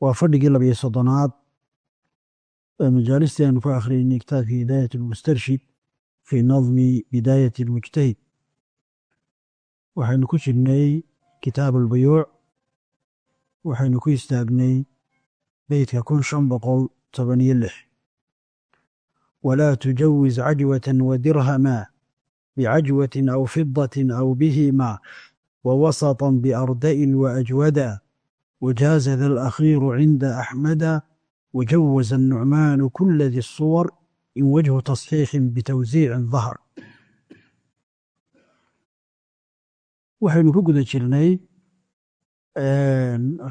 waa fadhigii labiyo soddonaad majaalistii aanu ku akhriyeynay kitaabkii hidaayat lmustarshid fii nadmi bidaayat lmujtahid waxaynu ku jirnay kitaab albuyuuc waxaynu ku istaagnay beytka kun shan boqol tobaniyo lix. Walaa tujawiz cajwatan wadirhamaa bicajwatin aw fidatin aw bihimaa wawasatan biardain waajwada وجاز ذا الأخير عند أحمد وجوز النعمان كل ذي الصور إن وجه تصحيح بتوزيع ظهر waxaynu ku guda jirnay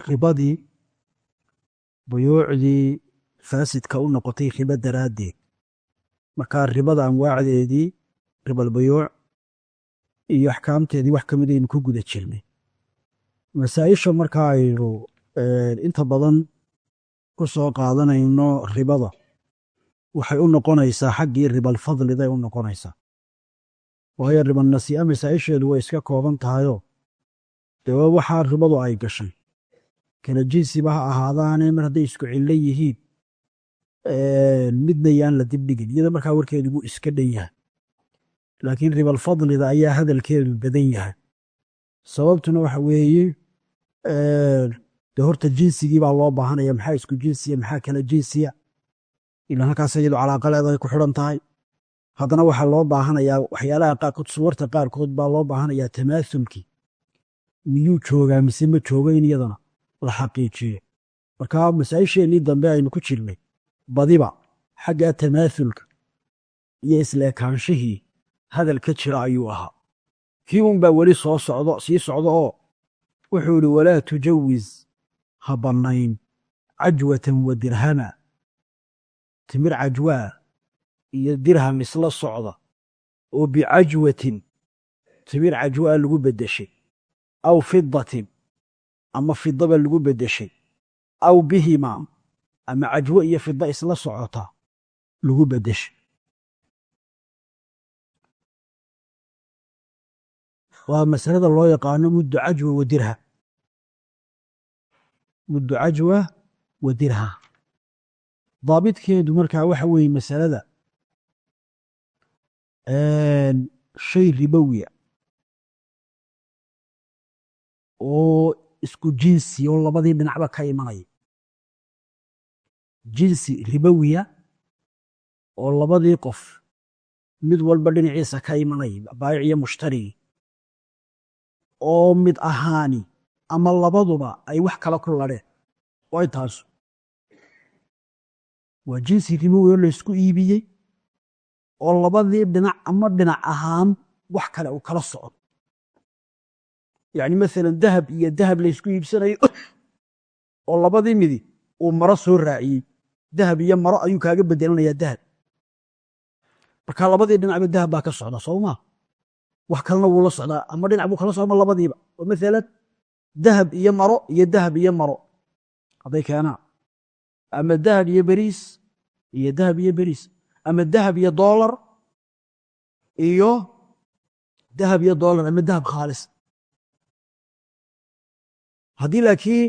ribadii buyuucdii faasidka u noqotay ribo daraaddeed markaa ribada anwaacdeedii ribalbuyuuc iyo axkaamteedii wax ka mid aynu ku guda jirnay masaa-isha markaa aynu inta badan ku soo qaadanayno ribada waxay u noqonaysaa xaggii ribalfadliday u noqonaysaa. Waayo ribanasi'a masaa-isheedu way iska kooban tahayoo dee waxaa ribadu ay gashay. Kala jinsiba ha ahaadaane mar hadday isku cillo yihiin midna yaan la dibdhigin iyada markaa warkeedu buu iska dhan yahay. Laakiin ribalfadlida ayaa hadalkeedu badan yahay sababtuna waxa weeye de horta jinsigii baa loo baahanaya maxaa isku jinsiya maxaa kala jinsiya ilan halkaas iyadu calaaqaleedaay ku xidhan tahay. Haddana waxaa loo baahanayaa waxyaalaha qaarkood suwarta qaarkood baa loo baahanayaa tamaasulkii miyuu joogaa mise ma joogo in iyadana? La xaqiijiyo marka masaa-isheennii dambe aynu ku jirnay badiba xagga tamaasulka iyo isleekaanshihii hadal ka jira ayuu ahaa kii un baa weli soo socdo sii socdo oo wuxuu idhi walaa tujawiz ha bannayn cajwatan wa dirhama. Timir cajwaa iyo dirham isla socda oo bicajwatin timir cajwaa lagu beddeshay aw fidatin ama fidaba lagu beddeshay aw bihima ama cajwo iyo fida isla socota lagu beddeshay waa masalada loo yaqaano muddu cajwa wa dirham muddu cajwa wa dirham daabitkeedu markaa waxa weeye masalada shay ribowiya oo isku jinsi oo labadii dhinacba ka imanaya. Jinsi ribowiya oo labadii qof mid walba dhinaciisa ka imanaya baayic iyo mushtarigi oo mid ahaani ama labaduba ay wax kala ku ladheen way taasu waa jinsi ribowi oo laysku iibiyey oo labadii dhinac ama dhinac ahaan wax kale uu kala socdo. Yacni masalan dahab iyo dahab laysku iibsanayo oo labadii midi uu maro soo raaciyey. Dahab iyo maro ayuu kaaga bedelanayaa dahab. Marka labadii dhinacba dahab baa ka socda soo maa wax kalena wuu la socdaa ama dhinac buu kala socda labadiiba. Oo masalan dahab iyo maro iyo dahab iyo maro. Hadday keenaan. Ama dahab iyo beriis iyo dahab iyo beriis ama dahab iyo doolar iyo dahab iyo doolar ama dahab khaalis. Haddii laakiin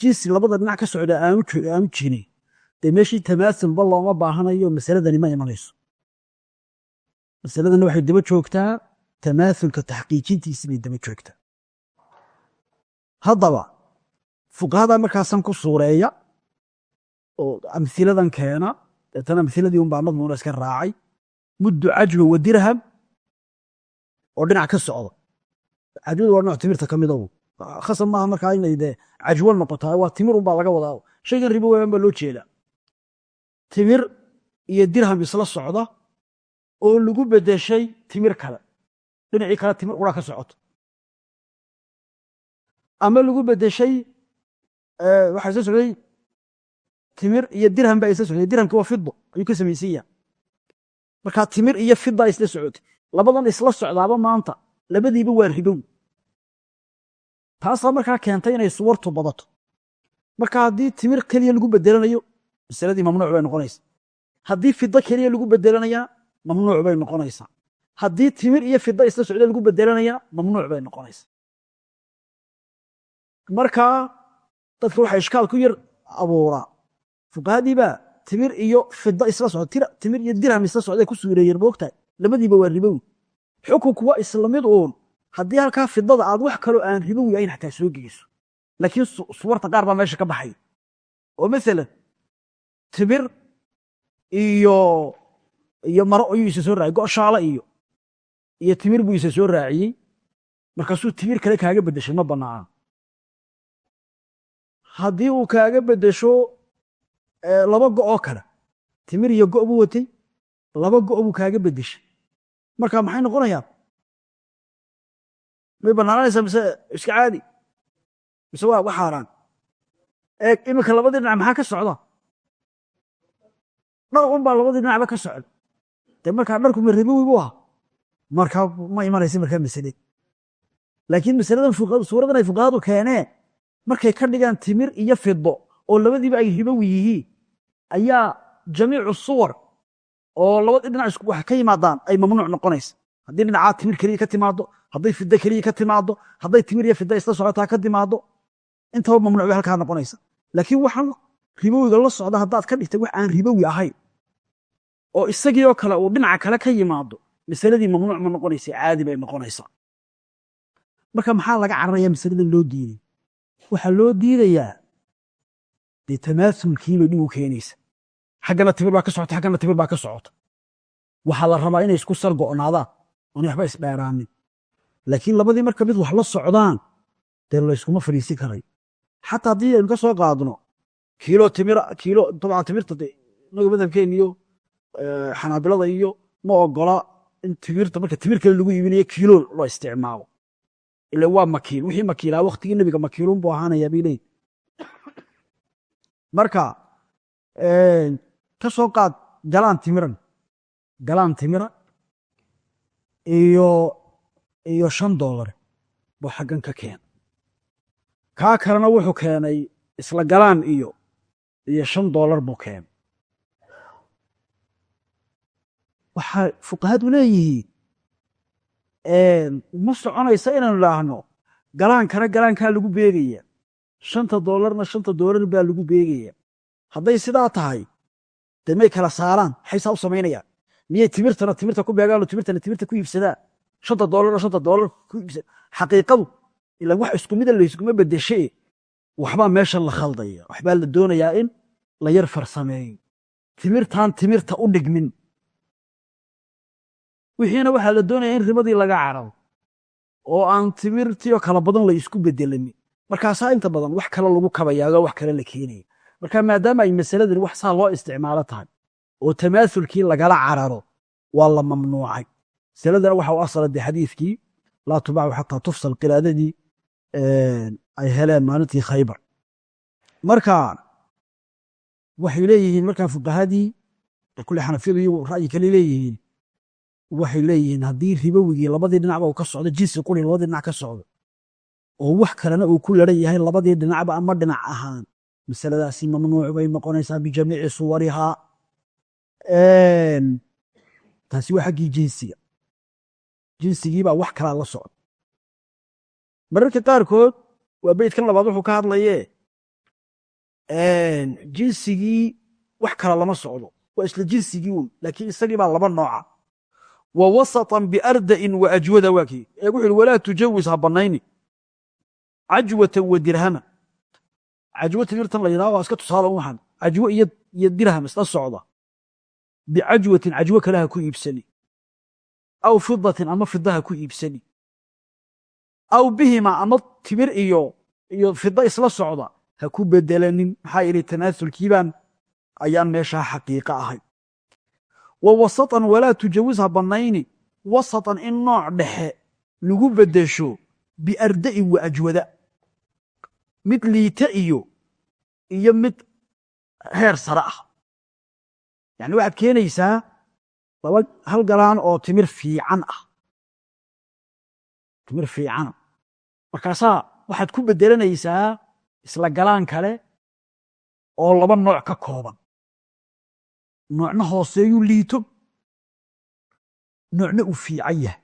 jinsi labada dhinac ka socda aanu jirin dee meeshii tamaasulba looma baahanayo masaladani ma imanayso. Masaladana waxay daba joogtaa tamaasulka taxqiijintiisi bay daba joogtaa haddaba fuqahada markaasan ku suureeya oo amhiladan keena deetana amhiladii un baa madmuuna iska raacay muddu cajwa wa dirham oo dhinac ka socda cajwadu waa nooc timirta ka mid ow khasab maaha markaa inay dee cajwo noqotaa waa timir un baa laga wadaa shaygan ribo weeyaan baa loo jeedaa timir iyo dirham isla socda oo lagu beddeshay timir kale dhinacii kale timir qura ka socoto ama lagu beddeshay waxaa isla socday timir iyo dirham baa isla socday. Dirhamki waa fido ayuu ka samaysan yaha markaa timir iyo fidaa isla socotay labadan isla socdaaba maanta labadiiba waa ribow taasaa markaa keentay inay suwartu badato. Marka haddii timir keliya lagu bedelanayo masaladii mamnuuc bay noqonaysaa. Haddii fido keliya lagu bedelanayaa mamnuuc bay noqonaysaa haddii timir iyo fida isla socda lagu bedelanayaa mamnuuc bay noqonaysaa markaa dadka waxaa ishkaal ku yar abuuraa fuqahadii timir iyo fida isla socda timir iyo dirham isla socday ku suureeyeen moogtahay labadiiba waa ribowi xukunku waa isla mid uun. Haddii halkaa fidada aad wax kaloo aan ribowi ayn xataa soo geyso laakiin suwarta qaar baa meesha ka baxay. Oo maalan timir iyo iyo maro ayuu isa soo raaciyey goshaale iyo iyo timir buu isa soo raaciyey. Markaasuu timir kale kaaga beddeshay ma bannaana. Haddii uu kaaga beddesho laba go oo kale timir iyo go' buu watay laba go' buu kaaga beddeshay. Marka maxay noqonayaan? May bannaananaysaa mise iska caadi? Mise waa wa xaaraan? Eeg iminka labadii dhinac maxaa ka socda? Dhar un baa labadii dhinacba ka socda. Dee markaa dharku ma ribowi buu ahaa markaa ma imanaysa markaa masale. Laakiin masaladan suuradan ay fuqahadu keeneen markay ka dhigaan timir iyo fido oo labadiiba ay ribowi yihiin ayaa jamiicu suwar oo labadii dhinac wax ka yimaadaan ay mamnuuc noqonaysa. Haddii dhinacaa timir keliya ka timaado hadday fido keliya ka timaado hadday timir iyo fida isla socotaa ka timaado intaba mamnuuc halkaa noqonaysa. Laakiin waxaan ribowiga la socda haddaad ka dhigtay wax aan ribowi ahayn oo isagii oo kale uu dhinaca kale ka yimaado masaladii mamnuuc ma noqonaysa caadi bay noqonaysaa marka maxaa laga cararayaa masaladan loo diiday? Waxaa loo diidayaa dee tamaasulkii bay dhib u keenaysa. Xaggana timir baa ka socota xaggana timir baa ka socota. Waxaa la rabaa inay isku sal go'naadaan oonay waxba isdheeraanin laakiin labadii marka mid wax la socdaan dee layskuma fadhiisin karay. Xataa haddii aynu ka soo qaadno kiilo timira kiilo dabcan timirta de inaga madhabkeen iyo xanaabilada iyo ma ogola in timirta marka timir kale lagu iibinayo kiilo loo isticmaalo. Ila waa makiil wixii makiilaa waktigii nebiga makiilun buu ahaanayaa bay leeyihiin marka ka soo qaad galaan timiran galaan timira iyo iyo shan dollar buu xaggan ka keenay. Kaa kalena wuxuu keenay isla galaan iyo iyo shan dollar buu keenay waxaa fuqahadu leeyihiin ma soconaysa inaynu idhaahno galaankana galaankaa lagu beegaya. Shanta doolarna shanta doolar baa lagu beegaya. Hadday sidaa tahay dee kala saaraan maxay saa u samaynayaan miyay timirtana timirta ku beegaano timirtana timirta ku iibsadaan? Shanta doolarna shanta doolar ku iibsada xaqiiqadu ila wax isku layskuma bedeshe waxbaa meesha la khaldaya. Waxbaa la doonayaa in la yar farsameeyo. Timirtaan timirta u dhigmin wixiina waxaa la doonaya in ribadii laga cararo oo aan timirtiio kala badan la isku bedelanin markaasaa inta badan wax kale lagu kabayaago wax kale la keenaya marka maadaama ay masaladan wax saa loo isticmaalo tahay oo tamaasulkii lagala cararo waa la mamnuucay. Masaladana waxa u asala xadiidkii laa tubaacu xataa tufsal qiraadadii ay heleen maalintii khaybar. Marka waxay leeyihiin markaa fuqahadii kule xanafiyadu ra'yi kale leeyihiin waxay leeyihiin haddii ribowigii labadii dhinacba uu ka socdo jinsi quri labadii dhinac ka socdo oo wax kalena uu ku laran yahay labadii dhinacba ama dhinac ahaan. Masaladaasi mamnuuc bay noqonaysaa bijamiici suwarihaa taasi waa xaggii jinsiga. Jinsigiibaa wax kalaa la socda. Mararka qaarkood waa beydkan labaad wuxuu ka hadlayee. Jinsigii wax kala lama socdo. Waa isla jinsigii un laakiin isagii baa laba nooca wa wasatan biarda'in wa ajwada waa kii ee wuxu uhi walaa tujawis ha bannayni. Cajwatan wa dirhama. Cajwo timirtan la yidhaha waa iska tusaale waxan cajwo iyo dirham isla socda. Bicajwatin cajwo kale ha ku iibsani. Aw fidatin ama fida ha ku iibsani. Aw bihima ama timir iyo iyo fida isla socda ha ku bedelanin maxaa yidhi tanaasulkiibaan ayaan meeshaa xaqiiqo ahay wa wasatan walaa tujawis ha bannayni wasatan in nooc dhexe lagu beddesho biarda'in wa ajwada mid liita iyo iyo mid heer sare ah yani waxaad keenaysaa laba hal galaan oo timir fiican ah timir fiicana markaasaa waxaad ku bedelanaysaa isla galaan kale oo laba nooc ka kooban noocna hooseeyuu liito. Noocna uu fiican yahay.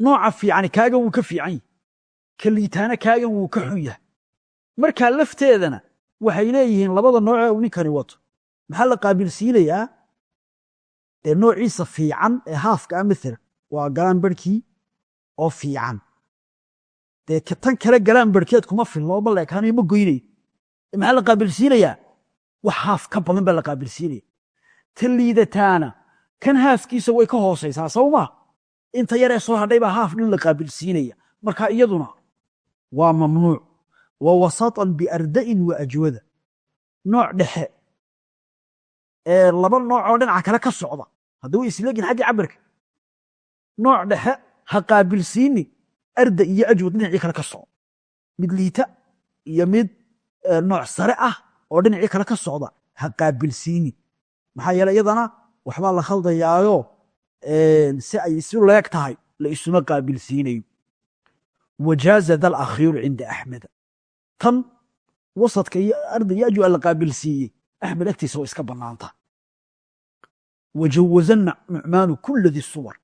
Nooca fiicani kaagan wuu ka fiican yahay. Ka liitaana kaagan wuu ka xun yahay. Markaa lafteedana waxay leeyihiin labada noocee uu ninkani wato. Maxaa la qaabilsiinayaa dee noociisa fiican ee haafka ah maalan waa galaan barhkii oo fiican. Dee tan kale galaan barhkeed kuma filno ma ma goynayo maxaa la qaabilsiinayaa wax haaf ka badan baa la qaabilsiinaya ta liidataana kan haafkiisa way ka hoosaysaa sawmaa inta yaree soo hadhay baa haaf dhin la qaabilsiinaya marka iyaduna waa mamnuuc wa wasatan biarda'in wa ajwada. Nooc dhexe ee laba noocoo dhinaca kale ka socda. Haddii way isleegin xaggii cabirka nooc dhexe ha qaabilsiini arda iyo ajwad dhinacii kale ka socda. Mid liita iyo mid nooc sare ah oo dhinacii kale ka socda ha qaabilsiini maxaa yeele iyadana waxbaa la khaldayaayo si ay isu leeg tahay la isuma qaabilsiinayo wajaaza dal akhiiru cinda axmeda tan wasadka iyo arda iyo ajwa la qaabilsiiyey axmed agtiisa waa iska bannaanta. Wajawaza nucmaanu kula di suwar.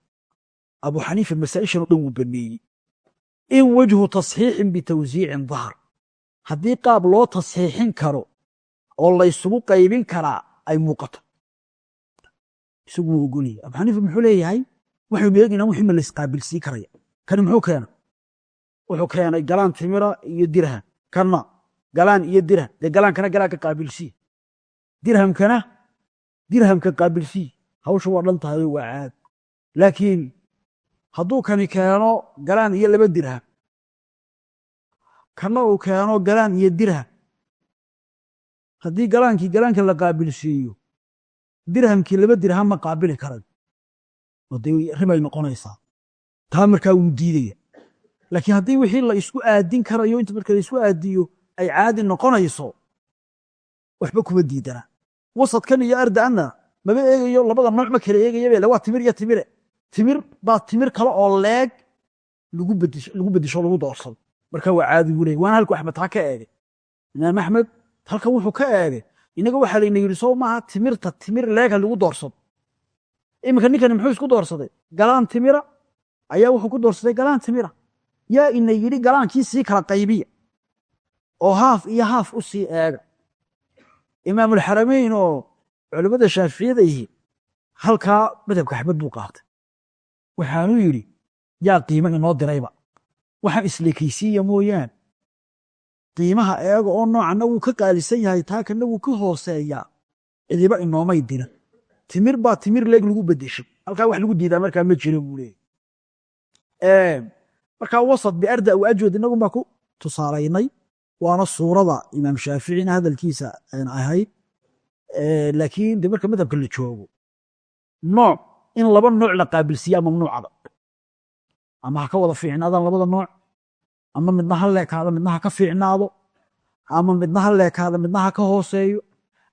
Abu xaniifa masaa'ishan o dhan wuu baneeyey. In wajhu tasxiixin bitawsiicin dahr haddii qaab loo tasxiixin karo oo laysugu qaybin karaa ay muuqato isagu wuu ogolaya abu xaniifa muxuu leeyahay waxaynu eegaynaa wixii la karaya. Kani muxuu keenay? Wuxuu keenay galaan timira iyo dirham. Kanna galaan iyo dirham. Dee galaankana galaanka qaabilsiya dirhamkana dirhamka qaabilsiya hawsha waa dhan tahay waa caad. Laakiin hadduu kani keeno galaan iyo laba dirham kanna uu keeno galaan iyo dirham. Haddii galaankii galaanka la qaabilsiiyo dirhamkii laba dirham ma qaabili karan ribay noqonaysaa? Taa markaa wuu diidaya. Laakiin haddii wixii la isku aadin karayo inta marka la aadiyo ay caadi noqonayso waxba kuma diidana. Wasadkan iyo ardaanna maba eegayo labada nooc ma kala eegaya waa timir iyo timire. Timir baa timir kale oo leeg lagu bedisho lagu doorsado marka waa caadi buu leey waana halku axmed taa ka eegay. Imaam axmed halkan wuxuu ka eegay inaga waxaa layna yidhi soo maaha timirta timir leeg ha lagu doorsado iminka ninkani muxuu isku doorsaday? Galaan timira? Ayaa wuxuu ku doorsaday galaan timira? Yaa ina yidhi galaankii sii kala qaybiya oo haaf iyo haaf u sii eega. Imaamulxaramayn oo culimmada shaaficiyada yihi halkaa madhabka axmed buu qaatay. Waxaanuu yidhi yaa qiimo inoo dirayba. Waxaan isleekaysiiya mooyaan qiimaha eega oo noocanna wuu ka qaalisan yahay taa kanna wuu ka hooseeyaa cidiba inoomay dira. Timir baa timir leeg lagu bedeshay halkaa wax lagu diidaa markaa ma jiro buu leeyay markaa wasad biarda w ajwad inagun ku tusaalaynay. Waana suurada imaam shaaficina hadalkiisa ahayd laakiin de marka madhabka la joogo. Nooc in laba nooc la qaabilsiiyaa mamnuucada. Ama ha ka wada fiicnaadaan labada nooc ama midna ha leekaado midna ha ka fiicnaado. Ama midna ha leekaado midna ha ka hooseeyo.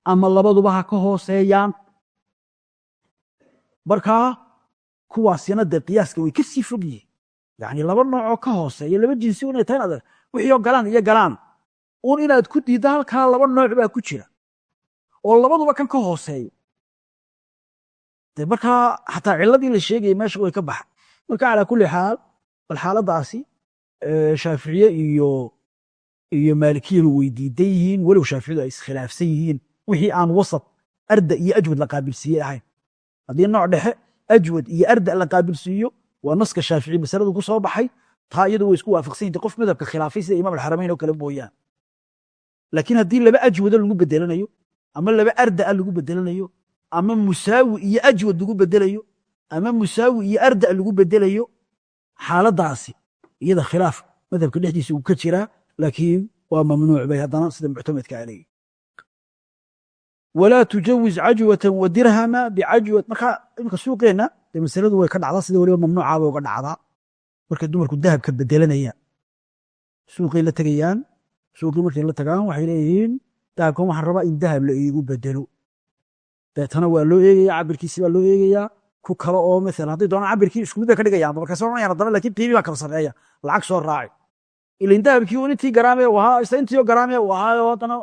Ama labaduba ha ka hooseeyaan. Markaa kuwaasina dee qiyaaska way ka sii fog yihiin. Yani laba noocoo ka hooseeya laba jinsi inay tahay wixiioo galaan iyo galaan. Uun inaad ku diidda halkaa laba nooc baa ku jira. Oo labaduba kan ka hooseeya de markaa xataa ciladii la sheegaya meesha way ka baxa. Marka calaa kulli xaal bal xaaladaasi shaaficiye iyo iyo maalikiyadu way diidan yihiin walow shaaficiyadu ay iskhilaafsan yihiin. Wixii aan wasat arda iyo ajwad la qaabilsiiyey ahayn. Haddii nooc dhexe ajwad iyo arda la qaabilsiiyo waa naska shaafici masaladu ku soo baxay. Taa iyadu way isku waafaqsan yinta qof madhabka khilaafay sida imaam alxaramayn oo kale mooyaan laakiin haddii laba ajwado lagu bedelanayo ama laba ardaa lagu bedelanayo ama musaawi iyo ajwad lagu bedelayo ama musaawi iyo arda lagu bedelayo xaaladaasi iyada khilaaf madhabka dhexdiisa uu ka jiraa laakiin waa mamnuuc bay haddana sida muctamadka aleeyi walaa tujawiz cajwatan wa dirhama bicajwad marka imika suuqeenna dee masaladu way ka dhacdaa sida waliba mamnuucaa bay uga dhacdaa. Markay dumarku dahabka bedelanayaan suuqay la tegayaan suuqii markay la tagaan waxay leeyihiin dahabkan waxaan rabaa in dahab la iigu bedelo deetana waa loo eegaya cabirkiisi baa loo eegayaa ku kale oo maalan hadday doonaan cabirkii isku mid bay ka dhigayaan markaas oranayaan haddana laakiin qiimi baa kala sarreeya lacag soo raaci ilan dahabkii un intii garaame uu ahaa isla intii oo garaame uu ahaa oo haddana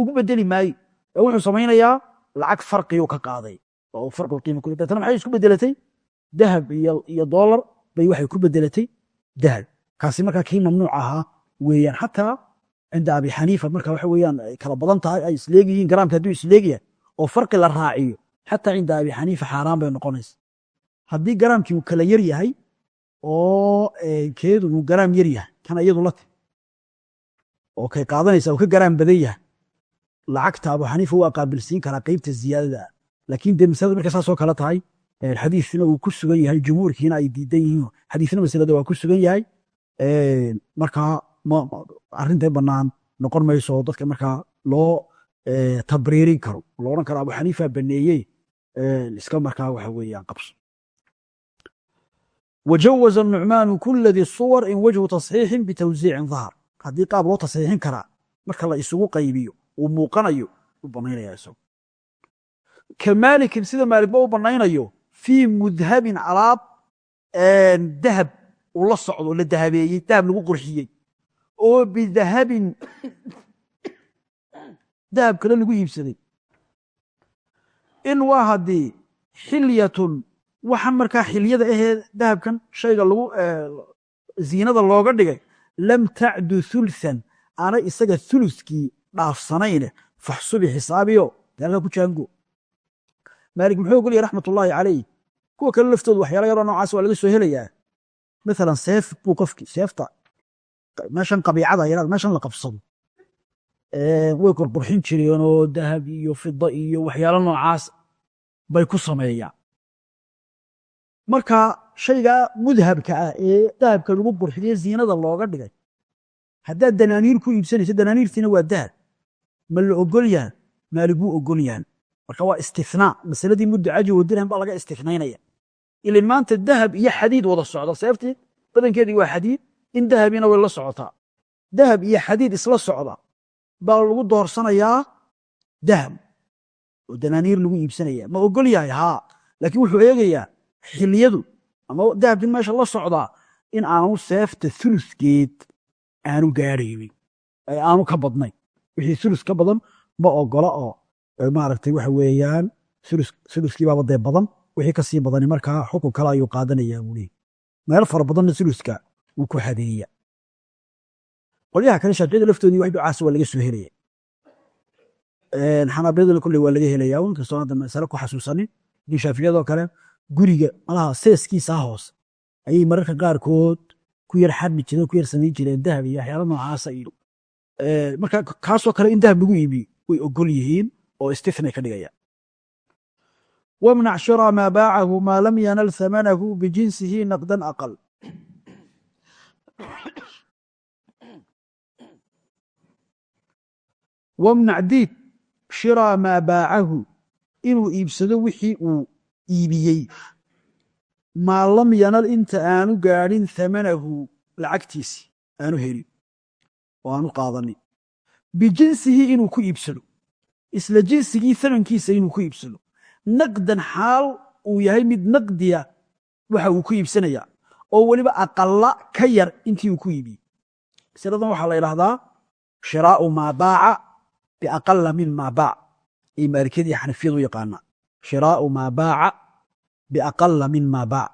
ugu bedeli maayo. Ee wuxuu samaynayaa lacag farqiyuu ka qaaday. Oo uu farqi qiimo ku deetana maxay isku bedelatay dahab iyo doolar bay waxay ku bedelatay dahab. Kaasi markaa kii mamnuuc ahaa weeyaan. Xataa cinda abi xaniifa marka waxa weeyaan kala badan tahay ay isleegyihiin garaamka hadduu isleegyahay oo farqi la raaciyo xataa cinda abi xaniifa xaaraan bay noqonaysa. Haddii garaamkii uu kala yar yahay oo keedu uu garaam yar yahay kana iyadu la ti. Oo kay qaadanaysa uu ka garaam badan yahay. Lacagta abu xaniifa waa qaabilsiin karaa qeybta ziyaadada. Laakiin dee masaladu markay saasoo kale tahay xadiisna uu ku sugan yahay jumhuurkiina ay diidan yihiin. Xadiisna masalada waa ku sugan yahay. Markaa arrintay bannaan noqon mayso dadka markaa loo tabriirin karo. Loo odhan karo abu xaniifa baneeyey iska markaa waxa weeyaan qabso wajawaza nucmaanu kula di suwar in wajhu tasxiixin bitawsiicin dahar haddii qaab loo tasxiixin karaa marka la isugu qaybiyo uu muuqanayo u banaynaya isagu. Ka maalikin sida maalikba u banaynayo fii mudhabin alaab dahab uu la socdo la dahabeeyey dahab lagu qurxiyey. Oo bidahabin dahab kale lagu iibsaday in waa haddii xilyatun waxa markaa xilyada ahee dahabkan shayga lagu ziinada looga dhigay lam tacdu hulsan aanay isaga thuluskii dhaafsanayne faxsubi xisaabiyo daalka ku jaango maalik muxuu ogolyahy raxmatullaahi calayh kuwa kale laftoodu waxyaala yaroo noocaas waa laga soo helayaa. Maalan seef buu qofkii seefta meeshan qabiicada yaraad meeshan la qabsado way qurqurxin jireen oo dahab iyo fida iyo waxyaalo noocaas bay ku sameeyaan marka shaygaa mudhabka ah ee dahabka lagu qurxiye ziinada looga dhigay haddaad danaaniir ku iibsanayso danaaniirtiina waa dahab. Ma la ogol yahan ogol yahan marka waa istinaa masaladii mudda caji wa dirham baa laga istinaynaya ilin maanta dahab iyo xadiid wada socda seeftii badankeedii waa xadiid. In dahabina way la socotaa. Dahab iyo xadiid isla socda baa lagu doorsanayaa dahab oo danaaniir lagu iibsanaya. Ma ogol yahay haa. Laakiin wuxuu eegayaa xilyadu ama dahabkin meesha la socdaa in aanu seefta uluskeed aanu gaadhaynin aanu ka badnayn wixii ulus ka badan ma ogola oo maaragtay waxa weeyaan uluskii baaba dee badan wixii ka sii badani markaa xukun kale ayuu qaadanayaa buu meel fara badanna uluska wuu ku hadeeya qolyaha kale shaaficiyada laftoodii wax ducaas waa laga soo helaya. Xanaabiladana kolley waa laga helaya inkastoo hadda masale ku xasuusanin laakiin shaaficiyadoo kale guriga malaha seeskiisa hoose ayay mararka qaarkood ku yar xadmi jireen ku yar samayn jireen dahab iyo waxyaala noocaasa iyo marka kaasoo kale in dahab lagu iibiyo way ogol yihiin oo istinay ka dhigayaan. Wamnac shira maa baacahu maa lam yanal hamanahu bijinsihi naqdan aqal wamnac diid shiraa maa baacahu inuu iibsado wixii uu iibiyey maa lam yanal inta aanu gaadhin hamanahu lacagtiisi aanu helin oo aanu qaadanin bijinsihi inuu ku iibsado isla jinsigii hamankiisa inuu ku iibsado naqdan xaal uu yahay mid naqdiya waxa uu ku iibsanaya oo weliba aqalla ka yar intii uu ku iibiyey masaladan waxaa la idhaahdaa shiraa'u maa baaca biaqala min maa baac ay maalikiyadii xanafiyadu yaqaanaa shiraa'u maa baaca biaqala min maa baac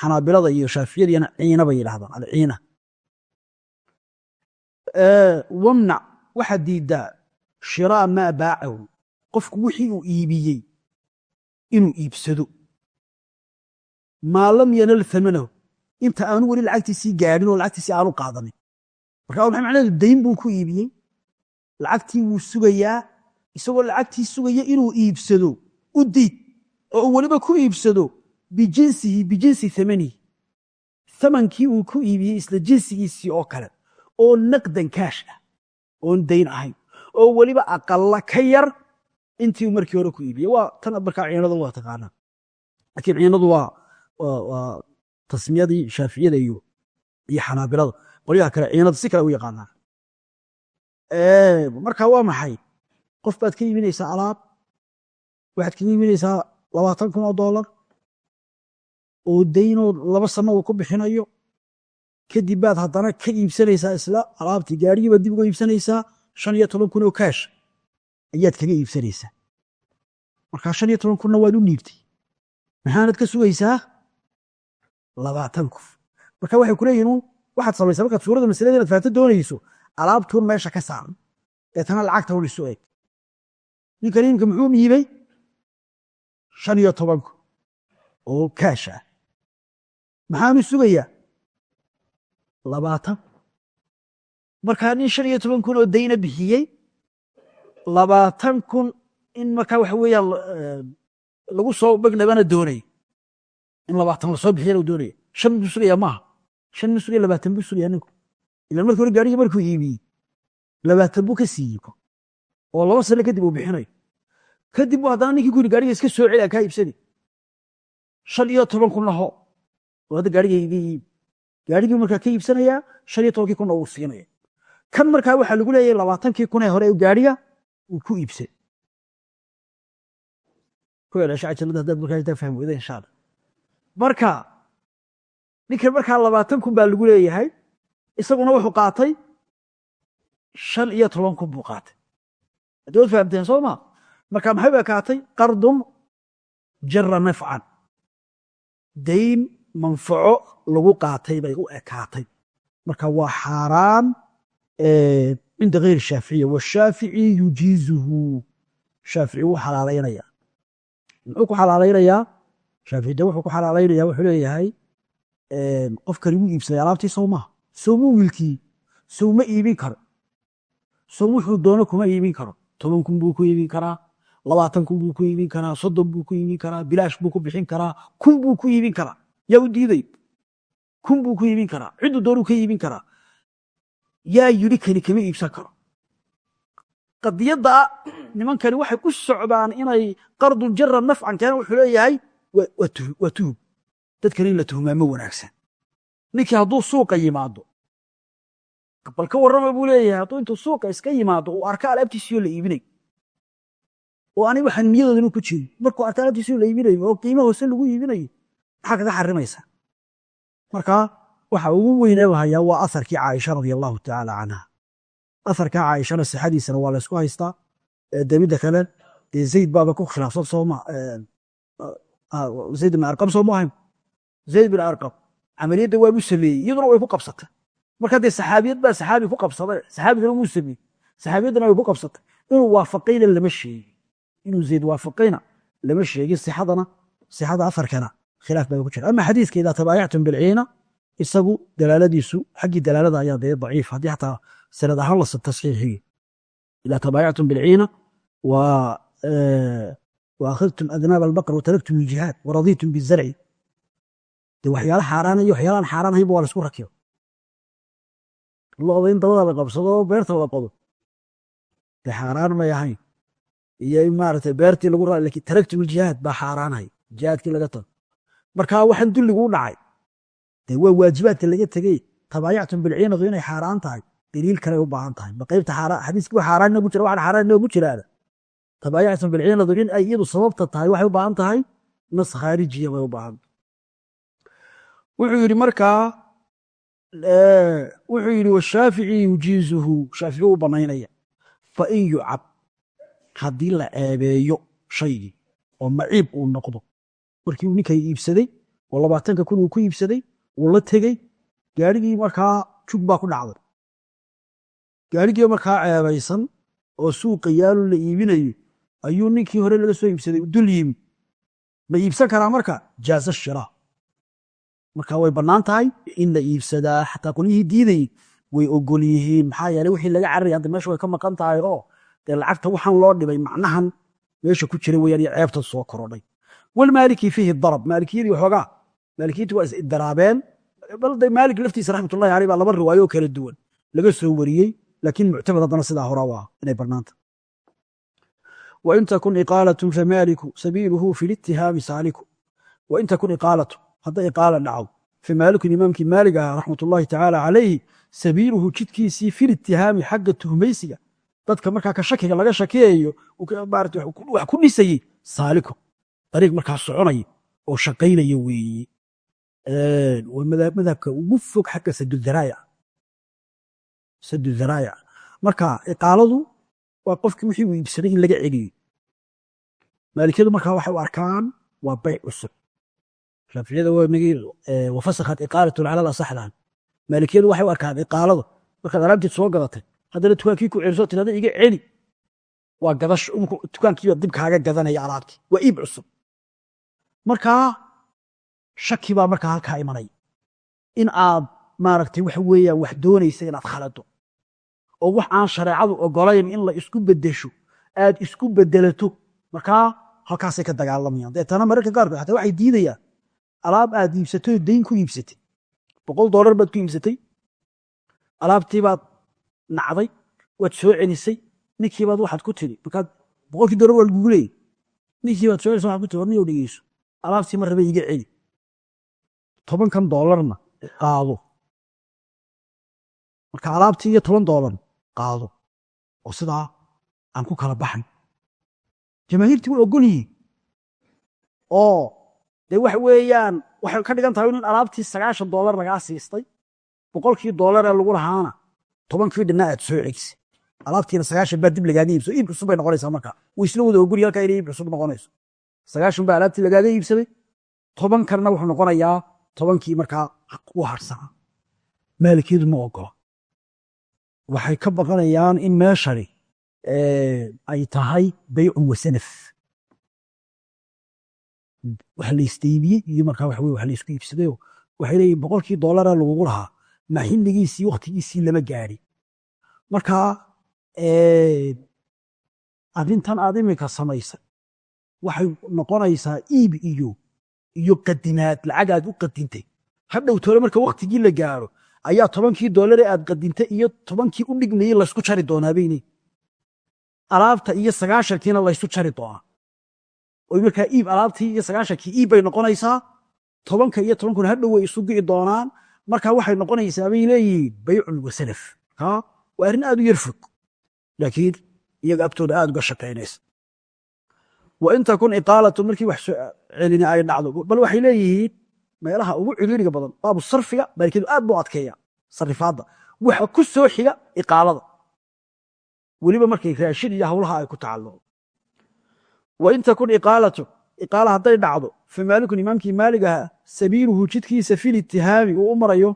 xanaabilada iyo shaafiyadiyana ciina bay yidhahdaan alciina wamnac waxaad diiddaa shiraa maa baacahu qofku wixii uu iibiyey inuu iibsado maa lam yanal hamanahu inta aanu weli lacagtiisii gaadhin oo lacagtiisii aanu qaadanin marka macnaheedu dayn buu ku iibiyey lacagtii wuu sugayaa isagoo lacagtii sugaya inuu iibsado u diid oo uu weliba ku iibsado bijinsihi bijinsi thamanihi. Thamankii uu ku iibiyey isla jinsigiisii oo kale oo naqdan kaash ah oon dayn ahayn oo weliba aqalla ka yar intii markii hore ku iibiyey. Waa tan markaa ciinadu waa taqaanaa laakiin ciinadu waa tasmiyadii shaaficiyada iyo xanaabilada qolyaha kale ciinada si kale u yaqaanaa marka waa maxay? Qof baad ka iibinaysaa alaab? Waxaad kaga iibinaysaa labaatan kun oo doolar oo daynoo laba sanno uu ku bixinayo? Kadib baad haddana ka iibsanaysaa isla alaabtii gaarigii baad dib uga iibsanaysaa shan iyo toban kun oo kaash ayaad kaga iibsanaysaa. Markaa shan iyo toban kunna waad u dhiibtay maxaanad ka sugaysaa? Labaatan kun. Marka waxay ku leeyihiin waxaad samaysaa markaad suuradda masalada inaad fahanto doonayso alaabtuun meesha ka saaran deetana lacagta un isu eg ninkan iimka muxuu miibay? Shan iyo toban kun oo kaash ah. Maxaanu sugayaa? Labaatan. Markaa nin shan iyo toban kun oo dayna bixiyey labaatan kun in markaa waxa weeyaan lagu soo bagnabana doonaya in labaatan la soo bixiyana doonaya shan buu sugayaa maaha. Shan buu sugaya labaatan buu sugayaa ninku ilan markii hore markuu iibiyey labaatan buu ka siiyey oo laba sano kadib uu bixinayo kadib buu haddana ninkii yidhi gaariga iska soo celi aa kaa iibsani shan iyo toban kun laho oo hadda gaariga iga iibi gaarigii markaa ka iibsanayaa shan iyo tobankii kun oo uu siinaya kan markaa waxaa lagu leeyahay labaatankii kun ee hore gaariga uu ku iibsay marka ninkan markaa labaatan kun baa lagu leeyahay isaguna wuxuu qaatay shan iyo toban kun buu qaatay. Haddii waad fahamteen soo ma? Marka maxay u ekaatay? Qardun jara nafcan. Dayn manfaco lagu qaatay bay u ekaatay. Marka waa xaaraan cinda gayr shaaficiya washaafici yujiizuhu. Shaafici wuu xalaalaynaya muxuu ku xalaalaynayaa? Shaafici de wuxuu ku xalaalaynaya wuxuu leeyahay qofkani wuu iibsaday alaabtii sow maha sowmuu milkii sow ma iibin karo. Sow wuxuu doono kuma iibin karo. Toban kun buu ku iibin karaa labaatan kun buu ku iibin karaa soddon buu ku iibin karaa bilaash buu ku bixin karaa kun buu ku iibin karaa. Yaa u diiday kun buu ku iibin karaa cidduu doonuu ka iibin karaa. Yaa yidhi kani kama iibsan karo. Qadiyadda nimankani waxay ku socdaan inay qardun jara nafcan keena wuxuu leeyahay waa tuhum dadkani in la tuhumaa ma wanaagsan. Ninkii hadduu suuqa yimaado bal ka warrama buu leeyahay hadduu intuu suuqa iska yimaado uu arka alaabtiisiyo la iibinayo oo ani waxaan niyadoodana ku jirin markuu arka alaabtiisiyo la iibinayo oo qiimo hoose lagu iibinayo maxaa kaga xarimaysa marka waxa ugu weynee hayaa waa asarkii caaisha radia tacaala canha asarkaa caaishana sixadiisana waa laysku haystaa. Demidda kale dee zayd baaba ku khilaafsan sooma zayd bin arqam soo maahayn zayd bin arqam camaliyadda waabu sameeyey iyaduna way ku qabsatay marka dee saxaabiyad baa saxaabi ku qabsaday saxaabi kale saxaabiyaddana way ku qabsatay. Inuu waafaqayna lama sheegin. Inuu zayd waafaqayna lama sheegin sixadana sixada afarkana. Khilaaf baa ku jira. Ama xadiiska idaa tabaayactum bilciina isagu dalaaladiisu xaggii dalaalada ayaa dee daciif. Haddii xataa sanad ahaan la tasxiixiye idaa tabaayactum bilciina wa akhadtum adnaab albaqr wataraktum iljihaad waradiitum bizarci dee waxyaala xaaraan iyo waxyaalaan xaaraan ahaynba waa la isku rakibo looda in dabada la qabsado oo beerta la qodo. Dee xaaraan may ahayn. Iyo in maaragtay beertii lagu raa laakiin taraktum iljihaad baa xaaraanahay jihaadkii laga tago marka waxaan dulligu u dhacay. Dee waa waajibaadka laga tegey tabaayactum bilciinadu inay xaaraan tahay daliil kale u baahan tahay. Ma qaybta xadiiskii xaaraan inoogu jira waxaan xaaraan inoogu jiraada. Tabaayactum bilciinadu in ay iyadu sababta tahay waxay u baahan tahay nas khaarijiya bay u baahan. Tahay wuxuu yidhi markaa wuxuu yidhi washaafici yujiizuhu. Shaafici u banaynaya fain yucab haddii la ceebeeyo shaygii oo maciib uu noqdo. Markii uu ninkay iibsaday oo labaatanka kun uu ku iibsaday uu la tegey gaarigii markaa jug baa ku dhacday. Gaarigii markaa ceebaysan oo suuqa yaalu la iibinayo ayuu ninkii hore laga soo iibsaday. Dul yimi. Ma iibsan karaa marka? Jaaza shiraa marka way bannaan tahay in la iibsadaa xataa qolyihii diidayey way ogol yihiin. Maxaa yeeley wixii laga cararaya hadda meesha way ka maqan tahay oo dee lacagta waxaan loo dhibay macnahan meesha ku jira weyaan iyo ceebta soo korodhay. Walmaaliki fiihi darab maalikiyadii waxoogaa maalikiyintu waa is idiraabeen bal de maalik laftiisa raxmatullahi aleyh baa laba riwaayo oo kala duwan laga soo wariyey laakiin muctamad haddana sidaa hora waa inay bannaanta wain takun iqaalatun famaaliku sabiiluhu fi littihaami saaliku. Wain takun iqaalatu hadday iqaala dhacdo famaalikun imaamkii maalig aha raxmatullahi tacaala calayhi sabiiluhu jidkiisii fil itihaami xagga tuhmaysiga. Dadka markaa ka shakiga laga maarata wax ku dhisayey saaliko dariiq markaa soconaya oo shaqaynaya weeye madhabka ugu fog xagga sadudharaayac sadudharaayac marka iqaaladu waa qofkii wixii uu iibsaday in laga celiyo. Maalikiyadu markaa waxay u arkaan waa bayc cusub shaaficiyada wa fasakhat iqaalatun cala alasaxdan maalikiyadu waxay u arkaan iqaalada markaad alaabteed soo gadatay haddana dukaankii ku celiso tirada iga celi. Waa gadasho dukaankiiba dib kaaga gadanaya alaabtii waa iib cusub. Markaa shaki baa markaa halkaa imanaya in aad maaragtay waxa weeyaan wax doonaysa inaad khalado oo wax aan shareecadu ogolayn in la isku bedesho aad isku bedelato markaa halkaasay ka dagaalamayaan deetana mararka qaarkood xataa waxay diidayaan alaab aad iibsatay dayn ku iibsatay. Boqol doolar baad ku iibsatay. Alaabtii baad nacday waad soo celisay. Ninkii baad waxaad ku tidhi markaad boqolkii doolar waa lagugu leeyay ninkii baad soo celisay waxaad ku tidhi war dhegeyso. Alaabtii mar raba iga celi. Tobankan doolarna qaado. Marka alaabtii iyo toban doolar qaado. Oo sidaa aan ku kala baxay jamaahiirtii way ogol oo dee waxa weeyaan waxay ka dhigan tahay in alaabtii sagaashan doolar lagaa siistay boqolkii doolar ee lagu lahaana tobankii dhinna aad soo celisay alaabtiina sagaashan baa dib lagaaga iibsado. Iib cusub bay noqonaysaa marka. Way isla wada ogolyi halkaa inay iib cusub noqonayso. Sagaashan baa alaabtii lagaaga iibsaday. Tobankanna wuxuu noqonayaa tobankii markaa u harsanaa. Maalikiyadu ma ogola waxay ka baqanayaan in meeshani ay tahay baycun wasanaf wax la isdeybiyey iyo markaa waxa weye wax la isku iibsadayoo waxay leeyihiin boqolkii doolara lagugu lahaa ma xilligiisii wakhtigiisii lama gaadhin markaa arrintan aad iminka samaysay waxay noqonaysaa iib iyo iyo qadimaad lacag aad u qadintay hadhow tole marka wakhtigii la gaaro ayaa tobankii doolare aad qadintay iyo tobankii u dhigmayey laysku jari doonaa bayne alaabta iyo sagaashankiina laysu jari doonaa oy markaa iib alaabtii iyo sagaashankii iib bay noqonaysaa. Tobanka iyo tobankuna hadhow way isu gi'i doonaan. Marka waxay noqonaysaa bay leeyihiin baycul wasalaf waa arrin aad u yar fog. Laakiin iyaga agtooda aad uga shaqaynaysa. Wa in takun iqaalatu markii wax celini ay dhacdo bal waxay leeyihiin meelaha ugu ciriiriga badan baabu sarfiga maalikiyadu aad buu adkeeya sarifaadda waxa ku soo xiga iqaalada. Weliba markay raashin iyo hawlaha ay ku tacalluqo wa in takun iqaalatu iqaala hadday dhacdo fa maalikun imaamkii maalig ahaa sabiiluhu jidkiisa fil itihaami uu u marayo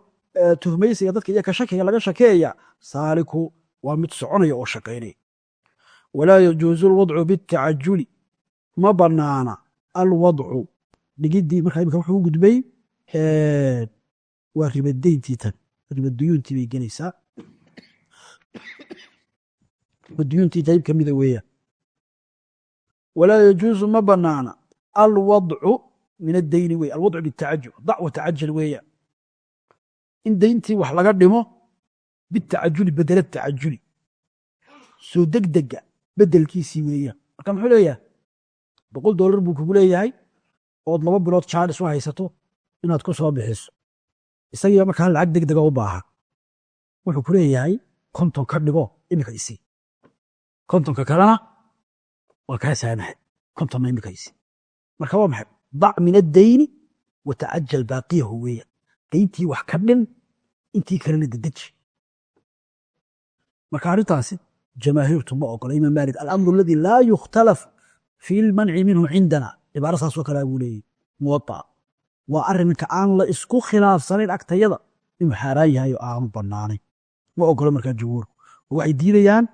tuhmaysiga dadka iyo ka shakiga laga shakeeya saaliku waa mid soconaya oo shaqaynaya walaa yajuuzu alwadcu bitacajuli ma banaana alwadcu dhigiddii markaa imika wuxuu u gudbay waa ribadeyntii tan ribaduyuuntii bay genaysaa ribaduyuuntii qayb ka walaa yajuuzu ma banaana alwadcu min addeyni wey alwadcu bitacajul dacwa tacajul weeyaan in deyntii wax laga dhimo bitacajuli bedela tacajuli soo degdega bedelkiisii weeyaan marka muxuu leeyahay boqol doolar buu kugu leeyahay ood laba bilood jaanis u haysato inaad ku soo bixiso isagiiba markaa lacag degdega u baahan wuxuu ku leeyahay konton ka dhigo imika isii kontonka kalena waa kaa saamaxay kontonna imika isii marka waa maxay? Dac min addeyni wa tacajal baaqiyahu weeyaan deyntii wax ka dhin intii kalena dedeji. Marka arrintaasi jamaahiirtu ma ogola. Imaam maalik alamru aladii laa yukhtalaf fi lmanci minhu cindana. Cibaaro saasoo kalea buu leeyahy muwaaa waa arrinka aan la isku khilaafsanayn agtayada. Inuu xaaraan yahay oo aanu bannaanayn. Ma ogolo markaa jumhuurku. Waxay diidayaan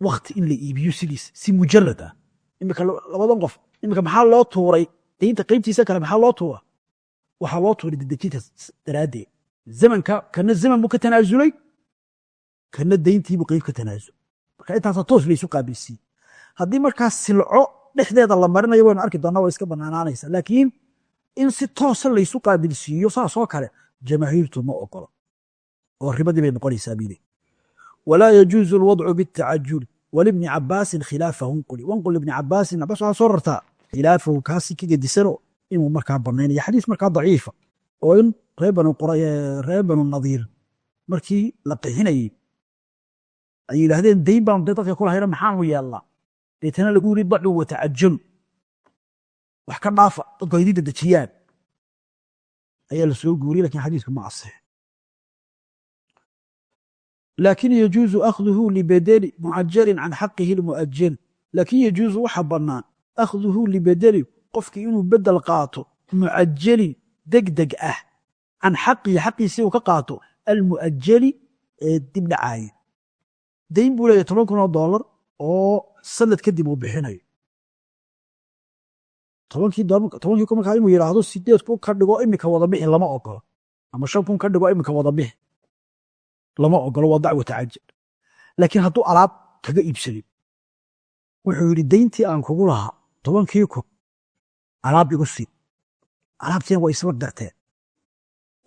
wakti in la iibiyo sidiisa si mujarad ah. Imika labadan qof imika maxaa loo tuuray? Deynta qaybtiisa kale maxaa loo tuura waxaa loo tuuray dedejinta daraaddeed. Zamanka kana zaman buu ka tanaasulay? Kana deyntiibuu qayb ka tanaasul marka intaasa toos laysu qaabilsiiyey haddii markaa silco dhexdeeda la marinayo waynu arki doonaa waa iska banaanaanaysa laakiin in si toosa laysu qaabilsiiyo saasoo kale jamaahiirtu ma ogolo oo ribadii bay noqonaysaa bile walaa yajuuzu alwadcu bitacajuli walibni cabaasin khilaafahu quli wanqul ibni cabaasin cabaas waxaa soo rartaa khilaafahu kaasi ka gedisano inuu markaa banaynaya xadiis markaa daciifa oo in reer banu nadiir markii la qixinayey ay yidhaahdeen dayn baanu dee dadka kulahayna maxaanu yeelnaa deetana lagu yiri dacuu watacajalu wax ka dhaafa dadku ay idin dedejiyaan ayaa la soo guuriyey laakiin xadiisku ma laakin yajuuzu akhduhu libedeli mucajalin can xaqihi lmuajal laakin yajuuzu waxa bannaan akhduhu libedeli qofkii inuu bedel qaato mucajalin degdeg ah. Can xaqihi xaqiisii uu ka qaato almuajali ee dib dhacaaya dayn buu leeyahy toban kun oo doolar oo sanad kadib uu bixinayo. Tobankii kun markaa inuu yidhaahdo sideed kun ka dhigo imika wada bixi lama ogolo ama shan kun ka dhigo imika wada bixi lama ogolo waa dacwa tacajal laakiin hadduu alaab kaga iibsaday wuxuu yidhi dayntii aan kugu lahaa tobankii kun alaab igu sii. Alaabtiina way isla darteen.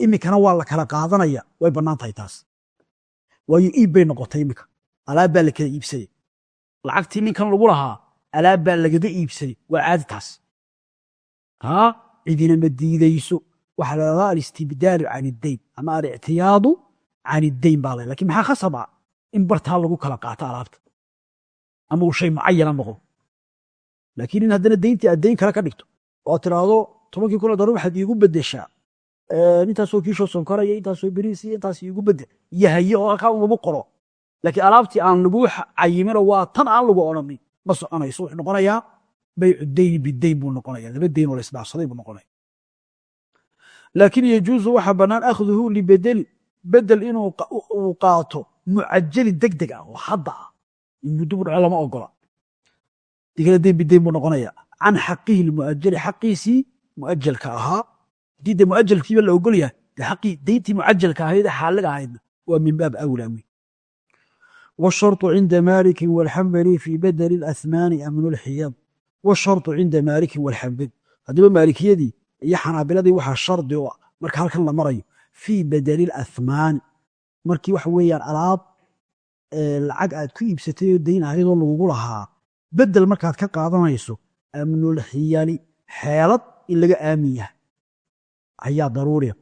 Imikana waa la kala qaadanaya way bannaan tahay taas. Waayo iib bay noqotay imika alaab baa la kala iibsaday lacagtii ninkan lagu lahaa alaab baa lagaga iibsaday waa caadi taas. Cidina ma diidayso. Waxaa la alistibdaalu can iddayn ama alictiyaadu can iddayn baa la laakiin maxaa khasaba in bartaa lagu kala qaato alaabta? Ama uu shay mucayana noqdo laakiin in haddana dayntii aad dayn kale ka dhigto oo aad tobankii kun oo dollar waxaad iigu beddeshaa. Intaasoo kiishoo sonkoraya intaasoo beriis iyo intaas iigu beddel iyo oo halkaa lagu qoro. Laakiin alaabtii aan lagu cayimino waa tan aan lagu odhanin ma soconayso wuxuu noqonayaa baycu dayni bidayn buu noqonaya laba dayn oo la isdhaafsaday buu noqonaya laakiin yajuusu waxa bannaan akhduhu libedeli bedel inuu uu qaato mucajalin deg deg ah oo hadda ah in muddo bu dhaco lama ogola digala dayn bidayn buu noqonaya can xaqihi lmuajali xaqiisii muajalka ahaa haddii dee muajalkiiba la ogol yahay dee xaqii dayntii mucajalka ahayd ee xaaliga ahaydna waa min baab awlaa wey والشرط عند مالك والحنبلي في بدل الأثمان أمن الحيض والشرط عند مالك والحنبلي هذه مالكيدي iyo xanaabiladii waxaa shardi u ah marka halkan la marayo fii bedeli athmaani markii waxa weeyaan alaab lacag aad ku iibsatay oo dayn ahaydoo lagugu lahaa. Bedel markaad ka qaadanayso amnulxiyali xeelad in laga aamin yahay. Ayaa daruuriya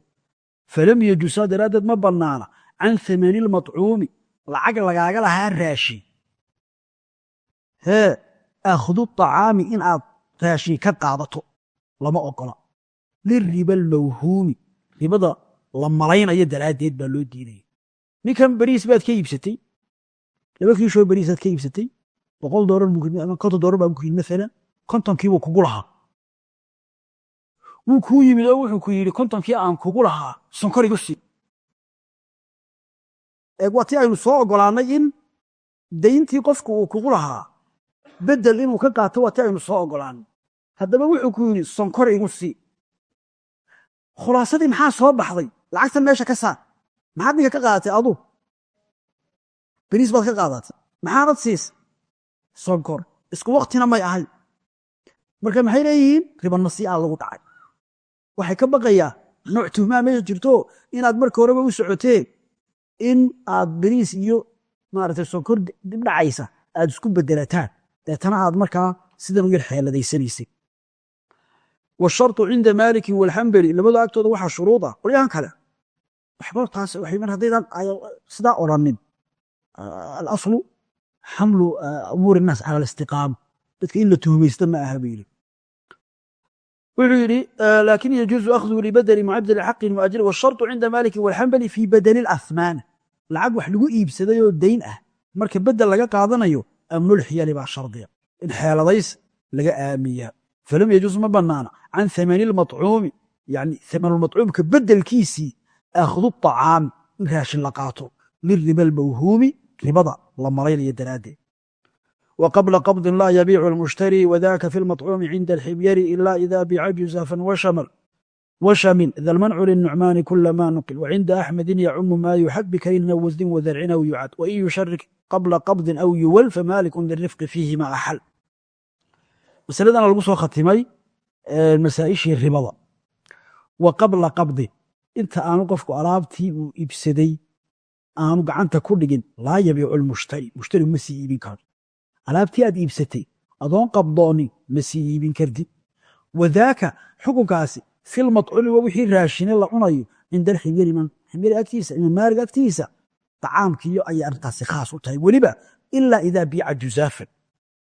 falam yajuusaa daraaddeed ma bannaana can thamani lmatcuumi lacag lagaaga lahaa raashin hee akhdu طacaami in aad raashin ka qaadato. Lama ogola. Liriba almawhuumi ribada la malaynayo daraaddeed baa loo diidaya ninkan beriis baad ka iibsatay laba kiishoo beriisaad ka iibsatay boqol doolar ama konton doolar baa ku yimid maalan kontonkiibuu kugu lahaa. Wuu kuu yimid oo wuxuu ku yidhi kontonkii aan kugu lahaa sonkor igu sii eeg aynu soo ogolaannay in dayntii qofku uu kugu lahaa bedel inuu ka qaato waa ti aynu soo ogolaannay haddaba wuxuu ku yidhi sonkor igu sii khulaasadii maxaa soo baxday lacagtan meesha ka saar maxaad ninka ka qaadatay adu beriis baad ka qaadatay maxaanad siisa sonkor. Isku waktina may ahay. Marka maxay leeyihiin? Ribanasiiaa lagu dhacay. Waxay ka baqayaa nooc tuhmaa meesha jirto inaad marka horeba u socotee in aad beriis iyo maaragtay sonkor dib dhacaysa aad isku bedelataan. Deetana aad markaa sidan u yar xeeladaysanaysay washarطu cinda maalikin walxambeli labada agtooda waxaa shuruud ah qolyahan kale axbaabtaas mar haddaydan sidaa oranin. Alaslu xamlu uh, amuuri naas cala listiqaama dadka in la tuhmaysta ma aha buu yidhi. Wuxuu yidhi uh, laakin yajuuzu akhduhu libadeli mucabdili xaqin waajl washartu cinda maliki walxambali fi badeli lahmaana lacag wax lagu iibsaday oo dayn ah. Marka bedel laga qaadanayo amnulxiyali baa shardiya. In xeeladays laga aamiyaa falam yajuus ma banaana can amani lmacuumi yani amanulmacuumka bedelkiisii akhdu acaami raashin la qaato liriba almawhuumi ribada la maraynaya daraaddeed wa qabla qabdin laa yabiicu almushtari wadaaka fi lmaطcuumi cinda alxibyari ila ida bica jusafan washamin dalmancu linucmaani kula ma nuqil wacinda axmedin yacumu maa yuxad bikarinin aw wasdin wadarcin aw yucad wain yusharik qabla qabdin aw yuwal famaalikun lirifqi fiihi ma axal masaladana lagu soo khatimay masaaishii ribada wa qabla qabdin inta aanu qofku alaabtii uu iibsaday aanu gacanta ku dhigin laa yabiicu lmushtari mushtari ma sii iibin karo alaabtii aad iibsatay adoon qabdoonin ma sii iibin kartid. Wadaaka xukunkaasi filmaطcumi wa wixii raashine la cunayo cinda alximyari agtiisa imaam maalig agtiisa tacaamkiyo ayay arrintaasi khaas u tahay. Weliba ilaa idaa biica juzaafan.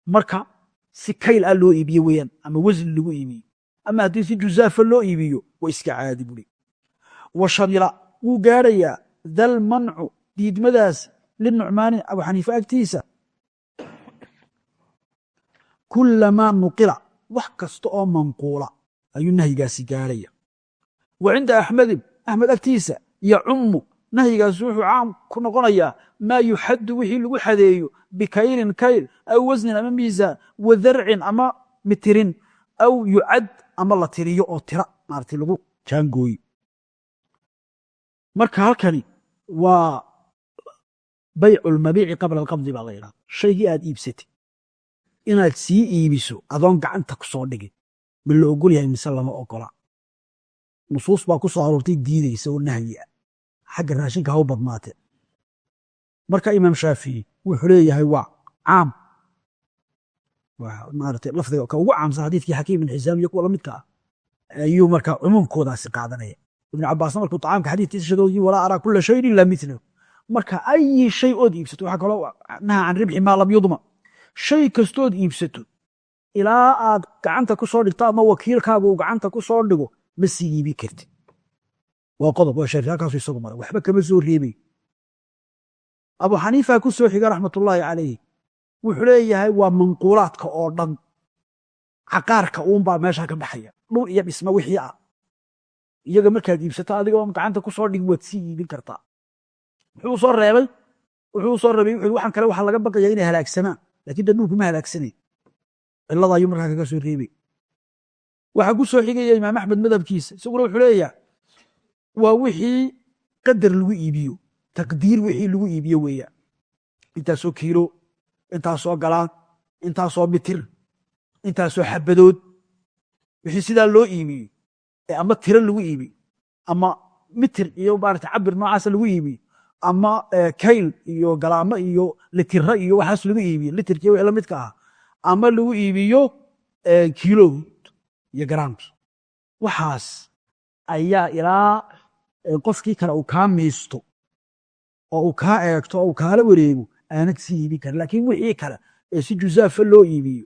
Marka si kayl ah loo iibiye weeyaan ama wasni lagu iibiyo ama haddii si juzaafa loo iibiyo waa iska caadi buri wa shamila wuu gaadhayaa dal mancu diidmadaas linucmaani abu xaniife agtiisa. Kulamaa nuqila wax kasta oo manquula ayuu nahyigaasi gaadhaya wa cinda axmedin axmed agtiisa yacummu nahyigaasi wuxuu caam ku noqonayaa maa yuxaddu wixii lagu xadeeyo bikaylin kayl aw wasnin ama miisaan wa darcin ama mitirin aw yucad ama la tiriyo oo tira maarata lagu jaangooyo marka halkani waa bayculmabiici qabla alqabdi baa la yidhaha. Shaygii aad iibsatay inaad sii iibiso adoon gacanta ku soo dhigin ma la ogol yahay mise lama ogola. Nusuus baa ku soo aroortay diidaysa oo nahyi ah. Xagga raashinka ha u badnaate marka imaam shaafici wuxuu leeyahay waa caam. Maarata lafdiga ka ugu caamsan xadiidkii xakiim bin xisaam iyo kuwa la midka ah. Ayuu markaa cumuumkoodaasi qaadanaya ibnu cabaasna markuu tacaamka xadiidkiisa sheegay walaa araa kula shayin ilaa milahu marka ayi shay ood iibsato waxaa kaloo naha can ribxi maa lam yudma. Shay kastood iibsato ilaa aad gacanta ku soo dhigto ama wakiilkaagu uu gacanta ku soo dhigo ma sii iibi karti waa qodob waa shari halkaasu isagu maray. Waxba kama soo reebay. Abu xaniifa ku soo xiga raxmatullaahi calayh wuxuu leeyahay waa manquulaadka oo dhan caqaarka uunbaa meesha ka baxaya. Dhul iyo dhisma wixii ah iyaga markaad iibsato adigoo gacanta ku soo dhig waad sii iibin kartaa. Muxuu soo reebay wuxuu soo reebay wuxuu waxaan kale waxaa laga baqaya inay halaagsamaan laakiin danuunku ma halaagsanay. Cillada ayuu markaa kaga soo reebay. Waxaa ku soo xigaya imaam axmed madhabkiisa isaguna wuxuu leeyahay waa wixii qadar lagu iibiyo taqdiir wixii lagu iibiyo weeyaan intaasoo kiilo intaasoo galaan intaasoo mitir intaasoo xabadood wixii sidaa loo iibiyo ee ama tiro lagu iibiyo ama mitir iyo maarata cabir noocaasa lagu iibiyo ama kayl iyo galaamo iyo litira iyo waxaas lagu iibiyo. Litirkii wixii la ah. Ama lagu iibiyo kiilood iyo garaams. Waxaas ayaa ilaa qofkii kale uu kaa miisto. Oo uu kaa eegto oo uu kaala wareego aanad sii iibin karin. Laakiin wixii kale ee si jusaafa loo iibiyo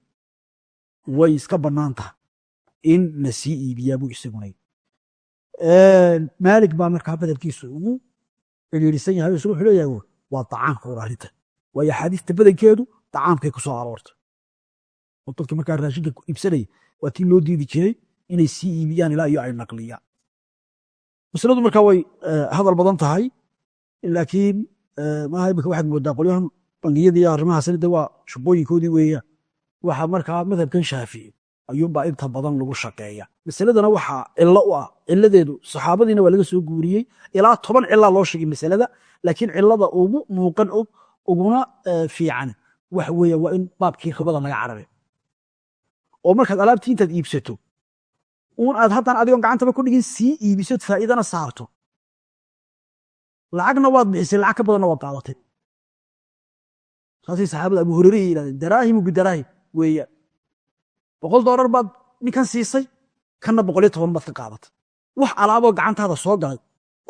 way iska bannaan tahay in la sii iibiyaa buu isagunay maalig baa markaa badelkiisu ugu ciriirisan yahay isagu wuxuu leeyahay waa dacaamka uraarinta waayo axaadiista badankeedu dacaamkay ku soo aroortay. Oo dadka markaa raashinka iibsanaya waa tii loo diidi jiray inay sii iibiyaan ilaa iyo ay naqliyaan. Masaladu markaa way hadal badan tahay laakiin maaha imika waxaad moodaa qolyahan bangiyadii arrimahaasna de waa shubooyinkoodii weeyaan. Waxa markaa madhabkan shaafici ayuunbaa inta badan lagu shaqeeya masaladana waxaa cilo u ah ciladeedu saxaabadiina waa laga soo guuriyey ilaa toban cilaa loo sheegay masalada laakiin cilada ugu muuqan og uguna fiican waxa weeye waa in baabkii ribada laga cararay. Oo markaad alaabtii intaad iibsato uun aad haddaan adigoon gacantaba ku dhigin sii iibisod faa'iidana saarto. Lacagna waad bixisay lacag ka badanna waad qaadatay. Saasay saxaabada abu hureyre yidhahdeen daraahimu bidaraahim weeyaan boqol doolar baad ninkan siisay kanna boqol iyo toban baad ka qaadatay wax alaaboo gacantaada soo galay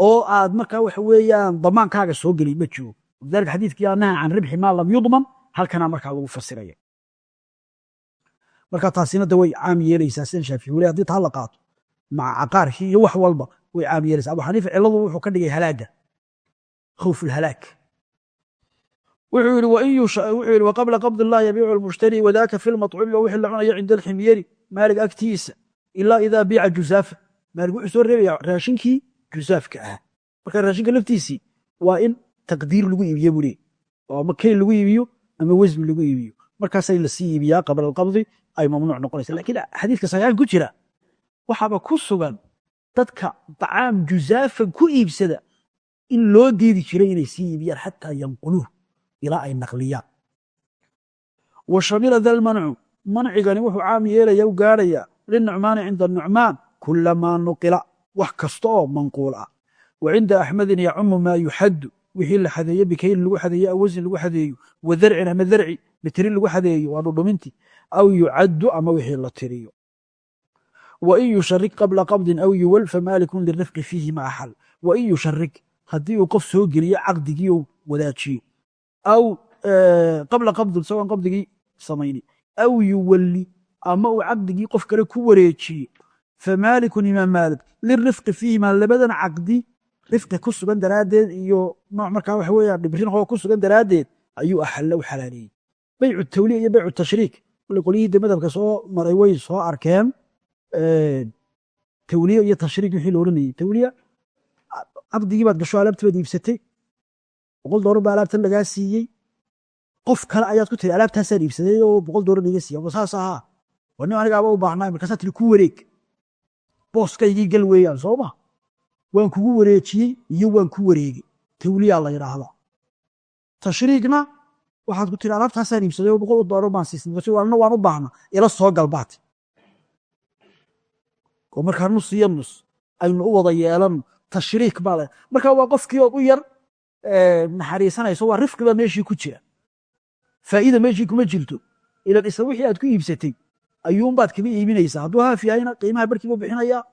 oo aad markaa waxa weeyaan damaankaaga soo geliy ma jiro walidaalika xadiidkii naha can ribxi maa lam yudman halkanaa markaa lagu fasiraya. Marka taasina de way caam yeelaysaa sida shaafici weli haddii taa la qaato. Maca caqaarkii iyo wax walba way caam yeelaysaa. Abu xaniifa cilladu wuxuu ka dhigay halaaga. Khawf alhalaag wuxuu yidhi waqabla qabdi allah yabiicu lmushtari wadaaka fi lmaطcumi wa wixii la cunayo cinda alximyeri maalig agtiisa ilaa idaa biica jusaafa maalig wuxuu soo reebaya raashinkii jusaafka ah. Marka raashinka laftiisii waa in taqdiir lagu iibiyo buu leey oo ama kayl lagu iibiyo ama wasmi lagu iibiyo. Markaasay la sii iibiyaa qabla alqabdi ay mamnuuc noqonaysa. Lakiin xadiidka saxiixan ku jira waxaaba ku sugan dadka dacaam jusaafan ku iibsada in loo diidi jiray inay sii iibiyaan xataa yanquluuh ilaa ay naqliyaan wa shamila da lmancu mancigani wuxuu caam yeelaya u gaarhaya linucmaani cinda nucmaan kulamaa nuqila wax kasta oo manquul ah. Wa cinda axmedin yacumu maa yuxaddu wixii la xadeeye bikaylin lagu xadeeyo aw lagu xadeeyo wa darcin ama darci mitrin lagu xadeeyo waa dhudhumintii aw yucaddu ama wixii la tiriyo. Wa in yusharik qabla qabdin aw yuwal famaalikun lirifqi fiihi ma axal wa in yusharik haddii uu qof soo geliyo caqdigii uu wadaajiyo aw qabla qabdin isagoon qabdigii samayni aw yuwalli ama uu caqdigii qof kale ku wareejiye famaalikun imaam maalik lirifqi fiihimaa labadan caqdi rifqi ku sugan daraaddeed iyo nooc markaa waxa weeyaan dhibrinqoo ku sugan daraaddeed ayuu axalla u xalaaleeyey baycu tawliya iyo baycu tashriik qolyihii de madhabka soo maray way soo arkeen tawliya iyo tashriik wixii la tawliya caqdigii baad gasho alaabtii baad iibsatay boqol doolar baa alaabtan lagaa siiyey. Qof kale ayaad ku tiri alaabtaasaan iibsaday oo boqol doolar laga siiya. Ma saas ahaa. Waa nin anigaaba u baahnaa markaasaa tiri ku wareeg. Booskaygii gal weeyaan soo ma? Waan kugu wareejiyey iyo waan ku wareegey tawliyaa la yidhaahdaa tashriigna waxaad ku tiri alaabtaasaan iibsaday oo boqol doolar baan siisay markaasi anna waan u baahna ila soo galbaat oo markaa nus iyo nus aynu u wada yeelanno tashriik baa le marka waa qofkii ood u yar naxariisanayso waa rifqiba meeshii ku jira faa'iida meeshii kuma jirto. Ilan isla wixii aad ku iibsatay ayuunbaad kaga iibinaysaa. Hadduu haaf qiimaha barkii buu bixinayaa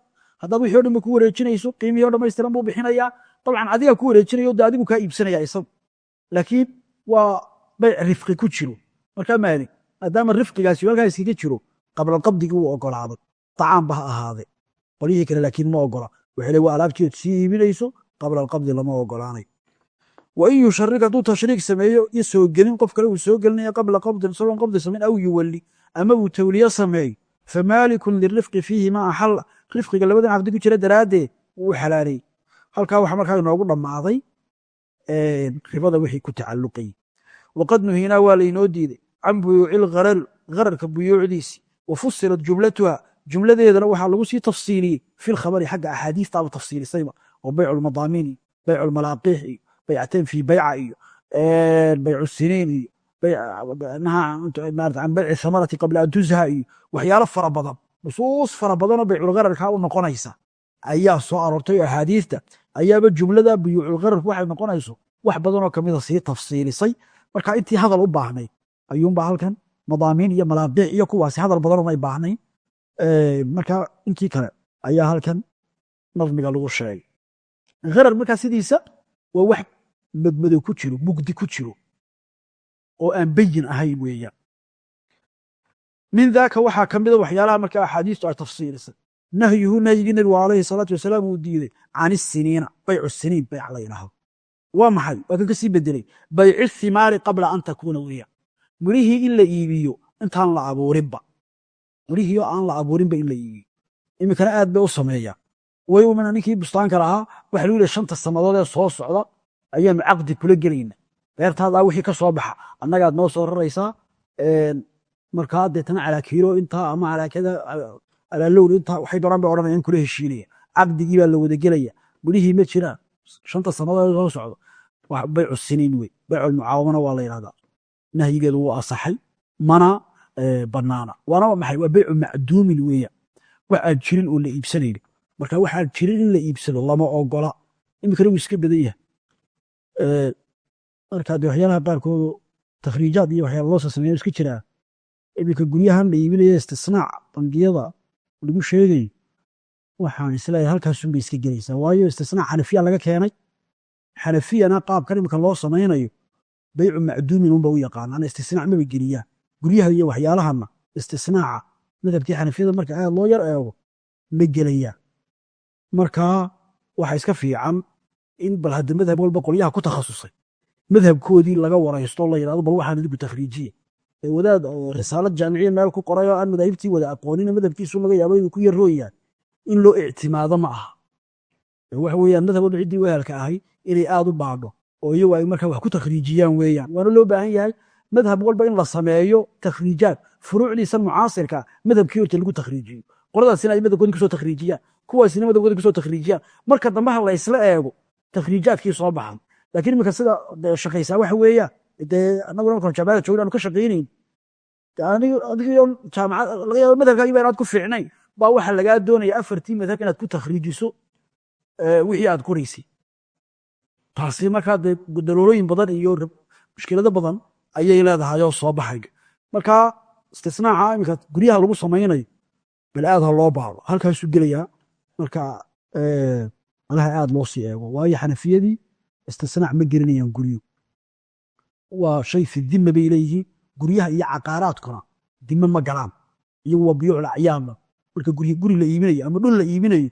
haddaad wixii o dhan ba ku wareejinayso qiimihii o dhamaystiran buu bixinayaa dabcan adigaa ku wareejinayo de adigu kaa iibsanaya isagu. Laakiin waa bayc rifqi ku jiro. Markaa maalik maadaama rifqigaasi halkaa iskaga jiro qablalqabdigii wuu ogolaaday. Tacaamba ha ahaade qolyihii kale laakiin ma ogola. Waxay le waa alaabtii sii iibinayso qabla lama ogolaanayo wa in yusharik hadduu tashriik sameeyo iyo soo gelin qof kale uu soo gelinaya qabla qabdin isagoon qabdi samayn aw yuwalli ama uu tawliye sameeyo famaalikun lirifqi fiihi ma axalla rifqiga labadan caqdi ku jira daraaddeed wuu xalaalay halkaa waxa markaa inoogu dhammaaday ribada wixii ku tacalluqayey waqad nuhiinaa waa laynoo diiday can buyuuci lgharar ghararka buyuucdiisi wa fusilat jumlatuha jumladeedana waxaa lagu sii tafsiiliyey fi lkhabari xagga axaadiistaaba tafsiilisayba oo baycu lmadaamiin iyo baycu lmalaaqiix iyo baycateen fii bayca iyo baycu siniin iyo can bayci thamarati qabla an tuzha iyo waxyaalo fara badan nusuus fara badanoo bayculghararkaa u noqonaysa. Ayaa soo aroortay oo axaadiista ayaaba jumlada buyuuculghararku waxay noqonayso wax badanoo kamida sii tafsiilisay. Marka intii hadal u baahnayd ayuunba halkan madaamiin iyo malaaqiic iyo kuwaasi hadal badanoo may baahnayn marka intii kale ayaa halkan nadmiga lagu sheegay. Gharar markaa sidiisa waa wax madmadow ku jiro mugdi ku jiro oo aan beyin ahayn weeyaan min daaka waxaa ka mida waxyaalaha markaa axaadiistu ay tafsiilisay nahyuhu nahyigii nabigu alayhi salaatu wasalaam uu diiday can isiniina baycu siniin bayc la yidhaahdo waa maxay? Waa kan ka bedelay bayci thimaari qabla an takuuna weeyaan mirihii in la iibiyo intaan la abuurinba. Mirihii oo aan la abuurinba in la iibiyo. Iminkana aad bay u sameeyaan way umina ninkii bustaanka lahaa waxa lagu yihi shanta sannadood ee soo socda ayaanu caqdi kula gelayna beertaadaa wixii ka soo baxa. Annagaad noo soo raraysaa markaa deetana calaakiiro intaa ama alaalowr intaa waxay doonaan bay odhanayaan kula heshiinaya. Caqdigii baa la wada gelaya. Mirihii ma jiraan shanta sannadood soo socda baycu siniin wey. Baycu mucaawamana waa la yidhahdaa nahyigeedu wuu asaxay. Mana banaana. Waana maxay? Waa baycu macduumin weeyaan wax aan jirin oo la iibsanayni marka waxaan jirin in la iibsado lama ogola. Iminkana wuu iska badan yahay marka de waxyaalaha qaarkoodu takhriijaad iyo waxyaala loo soo sameeya iska jiraa iminka guryahan la iibinaya istisnaac bangiyada lagu sheegayo waxaan is leeyahay halkaasunbay iska gelaysaa. Waayo istisnaac xanafiya laga keenay. Xanafiyana qaabkan iminka loo samaynayo baycu macduumin unba u yaqaanaan istisnaac maba geliyaan guryaha iyo waxyaalahana istisnaaca. Madhabkii xanafiyada marka aad loo yar eego ma gelayaan marka waxa iska fiican in bal hadda madhab walba qolyaha ku takhasusay. Madhabkoodii laga waraysto la yidhahdo bal waxaan idinku takhriijiye wadaad oo risaalad jaamiciya meel ku qoray oo aan madaahibtii wada aqoonin madhabkiisu laga yaabo inuu ku yarooyaan in loo ictimaado ma aha. Waxa weeyaan madhab walba ciddii wehelka ahay inay aad u baadho oo iyagu ay markaa wax ku takhriijiyaan weeyaan. Waana loo baahan yahay madhab walba in la sameeyo takhriijaad furuucdiisa mucaasirka madhabkii horta lagu takhriijiyo qoladaasina ay madhabkoodii ku soo takhriijiyaan kuwaasina madhabkoodii ku soo takhriijiyaan marka dambaha la eego takhriijaadkii soo baxan laakiin iminka sida shaqaysaa waxa weeyaan dee annaguna markaan jaamacada joogin aanu ka shaqaynayn adigio jaamacad laga yaabo madhabkaagii ba inaad ku fiicnayn baa waxaa lagaa doonaya afartii madhab inaad ku takhriijiso wixii aad qoraysay taasi markaa dee daroorooyin badan iyo mushkilado badan ayay leedahay oo soo baxay marka istisnaaca iminka guryaha lagu samaynayo bal aad loo baado halkaasuu gelayaa marka malaha aad loo sii eego. Waayo xanafiyadii istisnaac ma gelinayaan guryu waa shay fi dima bay leeyihiin. Guryaha iyo caqaaraadkuna dime ma galaan. Iyagu waa buyuucul acyaama marka guri la iibinayo ama dhul la iibinayo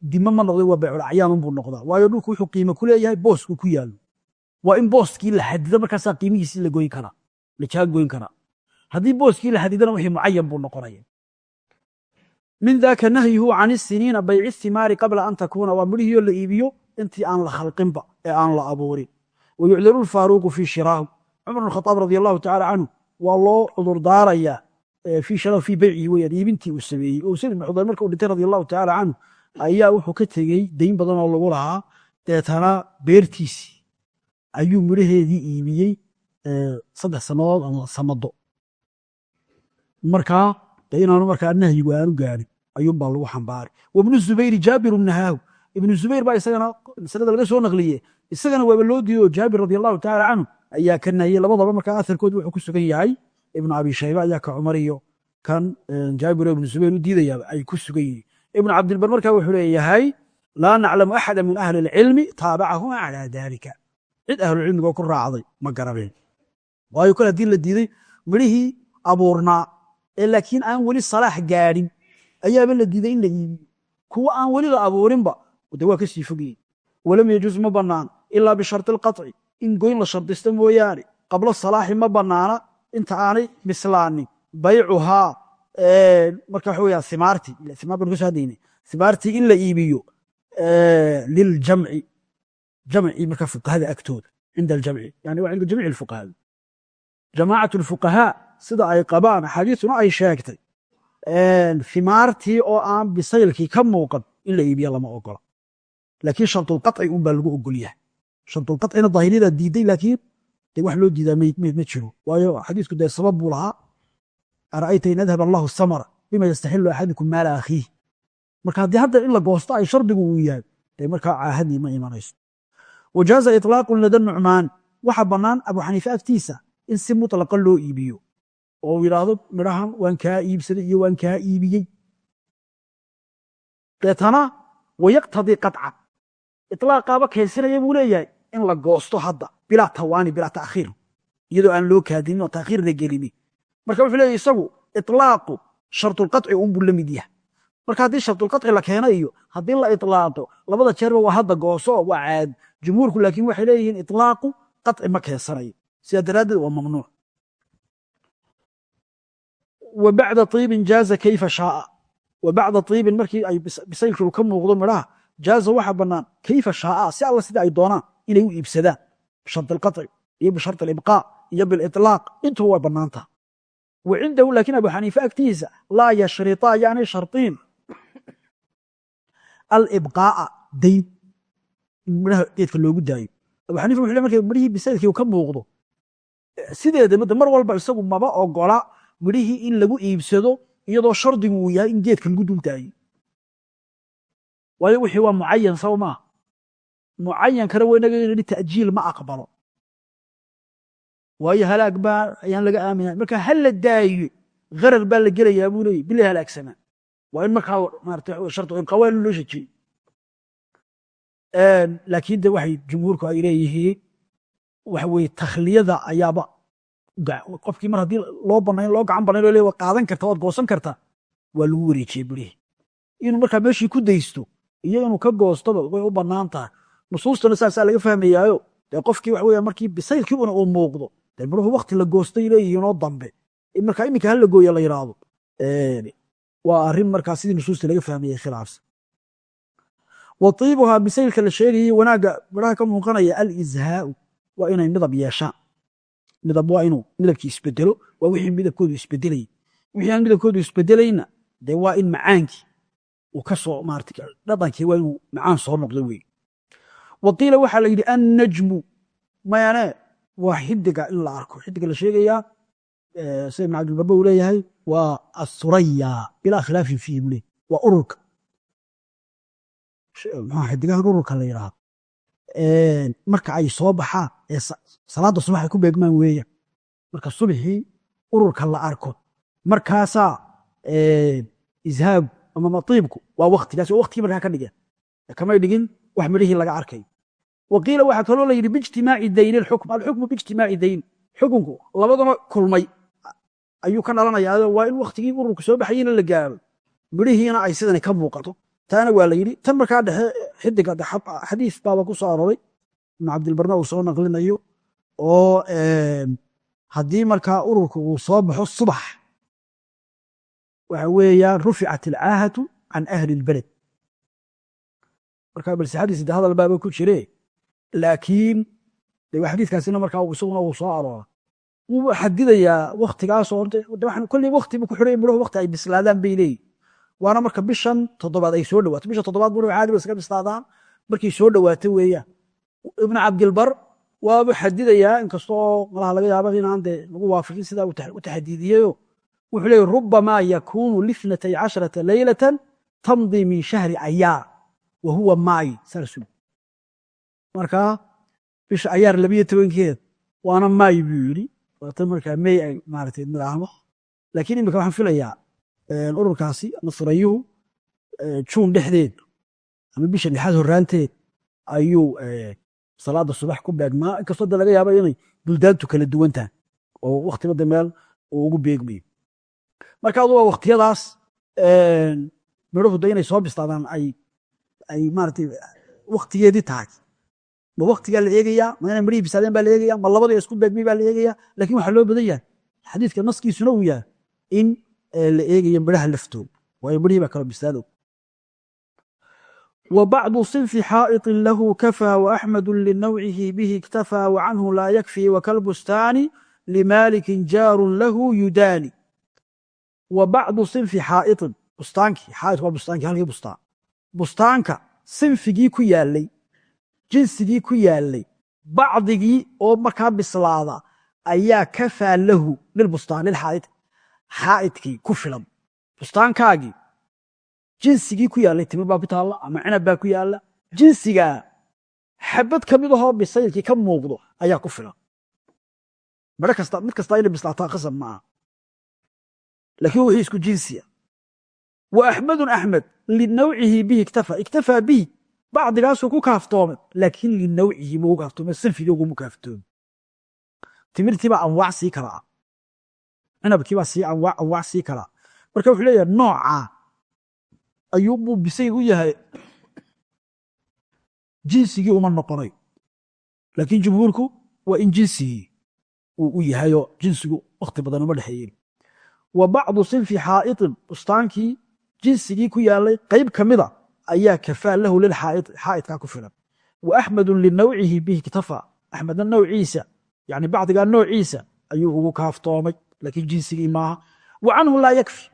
dime ma noqday waa baycul buu noqdaa. Waayo dhulku wuxuu qiimo ku leeyahay boosku ku yaalo waa in booskii la xadido markaasaa qiimihiisii la goyn karaa la jaa goyn karaa. Haddii booskii la xadidana wixii mucayan buu noqonaya min daaka nahyuhu can isiniina bayci thimaari qabla an takuuna waa midhihiioo la iibiyo intii aan la khalqinba ee aan la abuurin. Wa yucdaru lfaaruuqu fii shiraahu. Cumar bn khadaab radi allahu tacala canhu waa loo cudurdaarayaa fii beycihi weyaan iibintii uu sameeyey. Usayd ibn xudayr marka dhintay radi allahu tacala canhu ayaa wuxuu ka tegey dayn badan oo lagu lahaa deetana beertiisii ayuu midhaheedii iibiyey saddex sannadood ama samado. Markaa de inaanu markaa nahyigu aanu gaarin ayuunbaa lagu xambaaray wabnu zubayri jaabiru nahaahu. Ibnu zubayr baa isagana masalada laga soo naqliye isagana waaba loo diiday oo jaabir radi allahu tacala canhu ayaa ka nahiyey. Labadaba markaa aharkood wuxuu ku sugan yahay. Ibnu abi shayba ayaa ka cumar iyo kan jaabir oo ibnu zubayr u diidayaaba ay ku sugan yihiin. Ibnu cabdilbar markaa wuxuu leeyahay laa naclamu axada min ahli ilcilmi taabacahuma calaa dalika cid ahlucilmigo ku raacday ma garaneen waayo kol haddii la diiday midhihii abuurnaa ee laakiin aan weli salaax gaadhin ayaaba la diiday in la iibiyo. Kuwa aan weli la abuurinba de waa ka sii fogyihin walam yajuuz ma bannaan ilaa bisharti alqaطci in goyn la shardista mooyaane qablo salaaxi ma bannaana inta aanay bislaanin baycuhaa marka waxa weya imaartii imaar baan ka soo hadlayna imaartii in la iibiyo liljamci jamci marka fuqahada agtooda cinda aljamci yani waa cinda jamiici alfuqahaa jamaacatu alfuqahaa sida ay qabaan axaadiisuna ay sheegtay fimaartii oo aan bisaylkii ka muuqan in la iibiya lama ogola. Laakiin shartulqaci un baa lagu ogol yahay. Shartulqacina daahiriyada diiday laakiin de wax loo diidaa ma jiro. Waayo xadiisku dee sabab buu lahaa. Ara'ayta in adhab allahu samara bima yastaxilu axadikum maala akhiih. Marka haddii hadda in la goosto ay shardigu uu yahay dee markaa caahadii ma imanayso. Wajaaza iطlaaqun lada nucmaan. Waxa bannaan abu xaniife agtiisa in si muطlaqa loo iibiyo oo uu yidhaahdo midhahan waan kaa iibsaday iyo waan kaa iibiyey. Deetana wayaqtadii qaca ilaaqaaba keensinaya buu leeyahay in la goosto hadda bilaa tawaani bilaa taakhiir iyadoo aan loo kaadinin oo taakhiir la gelinin. Marka wuxuu leeyahy isagu ilaaqu shartulqaci unbuu la mid yahay. Marka haddii shartulqaci la keenayo haddii la ilaaqo labada jeerba waa hadda gooso oo waa caad. Jumhuurku laakiin waxay leeyihiin ilaaqu qaci ma keensanayo. Sidaa daraaddeed waa mamnuuc wa bacda iibin jaaza kayfa shaaa wa bacda iibin markii ay bisaylkiiu ka muuqdo midhaha jaaza waxa banaan kayfa shaaa si alla sida ay doonaan inay u iibsadaan bishari alqaci iyo bishari alibqaac iyo bilitlaaq intuba way bannaantaha wa cindahu laakiin abu xaniife agtiisa laa yashritaa yaani shariin alibqaaca dayn in midhaha geedka loogu daayo abu xaniifa wuxu le markay midhihii bisaylkii ka muuqdo sideedamada mar walba isagu maba ogola midhihii in lagu iibsado iyadoo shardigu uu yahay in geedka lagu dul daayo waayo wixii waa mucayan saw maa mucayankana waynaga nidhi ta'jiil ma aqbalo. Waayo halaag baa ayaan laga aaminay marka hal la daayo gharar baa la gelayaa buu leeyay bila halaagsamaa waa in markaa maarata waa in loo shejiyey laakiin de waxay jumhuurku ay leeyihiin waxa weye takhliyada ayaaba qofkii mar haddii loo banayn loo gacan banayn lo waa qaadan karta waad goosan kartaa waa lagu wareejiyey burihi inuu markaa meeshii ku daysto iyo inuu ka goostoba way u bannaan tahay. Nusuustana saasaa laga fahmayaayo. Dee qofkii waxa weya markii bisaylkii uu muuqdo dee midhuhu wakti la goostay leeyihiinoo dambe. Markaa iminka hala gooya la yidhaahdo waa arrin markaa sidii nusuusta laga fahmayay khilaafsan. Wa bisaylka la sheegayay wanaagga midhaha ka muuqanaya alizhaau waa inay midab yeeshaan midab waa inuu midabkii isbedelo waa wixii midabkoodu isbedelayay wixii aan midabkoodu isbedelayna dee waa in macaankii uu ka soo maarata dhadhankii waa inuu macaan soo noqdo wey wa qiila waxaa la yidhi annajmu. Mayane waa xidiga in la arko. Xidiga la sheegayaa sida ibn cabdilbarba uu leeyahay waa asuraya bilaa khilaafin fiihi buu leey waa ururka. Xidigahan ururka la yidhaahdo marka ay soo baxaan ee salaadda subax ay ku beegmaan weeyaan marka subxii ururka la arko. Markaasaa ishaabu ama matiibku waa waktigaas waktigii markaa ka dhigeen. Kamay dhigin wax midhihii laga arkay. Wa qiila waxaa kaloo la yidhi biijtimaaci dayni alxukm. Alxukmu biijtimaaci dayn xukunku labadaba kulmay. Ayuu ka dhalanayaa waa in wakhtigii ururku soo baxayina la gaaro. Midhihiina ay sidani ka muuqato. Taana waa la tan markaa dhexe xidiga xadiis baaba ku soo aroray ibnu cabdilbarna uu soo naqlinayo oo haddii markaa ururku uu soo baxo subax waxa weeyaan ruficat alcaahatu can ahli lbeled markaa balse xadiis de hadal ku jire? Laakiin de xadiiskaasina markaa isaguna uu soo aroora wuu xadidayaa waktigaasoo kolley wakti bu ku xidhay midhuhu wakti ay bislaadaan bay leeyihiin waana marka bishan toddobaad ay soo dhawaato. Bisha toddobaad midhuhu caadi ba iska bislaadaan markay soo dhawaato weeyaan ibnu cabdilbar waabu xadidayaa inkastoo malaha laga yaaba inaan de lagu waafaqin sidaa u taxadiidiyeyo wuxuu leeyahy rubamaa yakuunu lithnatay casharata leylatan tamdi min shahri cayaar wa huwa maayi saasuu marka bisha cayaar labiyo tobankeed waana maayi buu yidhi. Waatan markaa mey ay maaragtay nidhaahmo laakiin imika waxaan filayaa ururkaasi ama furayuhu juun dhexdeed ama bisha lixaad horraanteed ayuu salaada subax ku beegmaa inkastoo de laga yaaba inay buldaantu kala duwantahan oo waktibada meel uu ugu beegmayo marka adu waa waktiyadaas midhuhu de inay soo bislaadaan ay maaragtay waktigeedii tahay. Ma waktigaa la eegayaa ma inay midhihii bislaadeen baa la eegaya ma labadii isku beegmay baa la eegaya laakiin waxaa loo badan yahay xadiidka naskiisuna uu yahay in la eegayo midhaha laftooda waayo midhihii baa kala bislaado وبعض صنف حائط له كفى وأحمد لنوعه به اكتفى وعنه لا يكفي وكالبستان لمالك جار له يداني وبعض صنف حائط بستانك حائط وبستانك هل هي بستان بستانك صنفجي كيالي جنسجي كيالي بعضجي أو مكان بسلاطة أيا كفى له للبستان للحائط حائطكي كفلم بستانكاجي jinsigii ku yaallay timir baa ku taalla ama cinab baa ku yaalla. Jinsigaa xabad ka mid ahoo bisaylkii ka muuqdo ayaa ku filan. Midho kasta mid kastaa inay bislaataa qasab maaha laakiin wixii isku jinsiya. Wa axmedun axmed linawcihi bihi iktafa iktafaa bihi. Bacdigaasuu ku kaaftoomay laakiin linawcihi buu ku kaaftoomay sanfigii uguma kaaftoomay timirtiibaa anwaac sii kala ah cinabkiibaa sii anwaac anwaac sii kala marka wuxuu leeyahay noocaa ayuubuu bisayg u yahay. Jinsigii uma noqonay. Laakiin jumhuurku waa in jinsigii uu u yahayoo jinsigu wakhti badan uma dhexeeyen wa bacdu sinfi xaa'iطin bustaankii jinsigii ku yaallay qayb ka mida ayaa kafaa lahu lilxaa'id xaa'idkaa ku filan. Wa axmedun linawcihi bihi iktafa. Axmedna nawciisa yani bacdigaa noociisa ayuu ugu kaaftoomay. Laakiin jinsigii maaha. Wa canhu laa yakfi.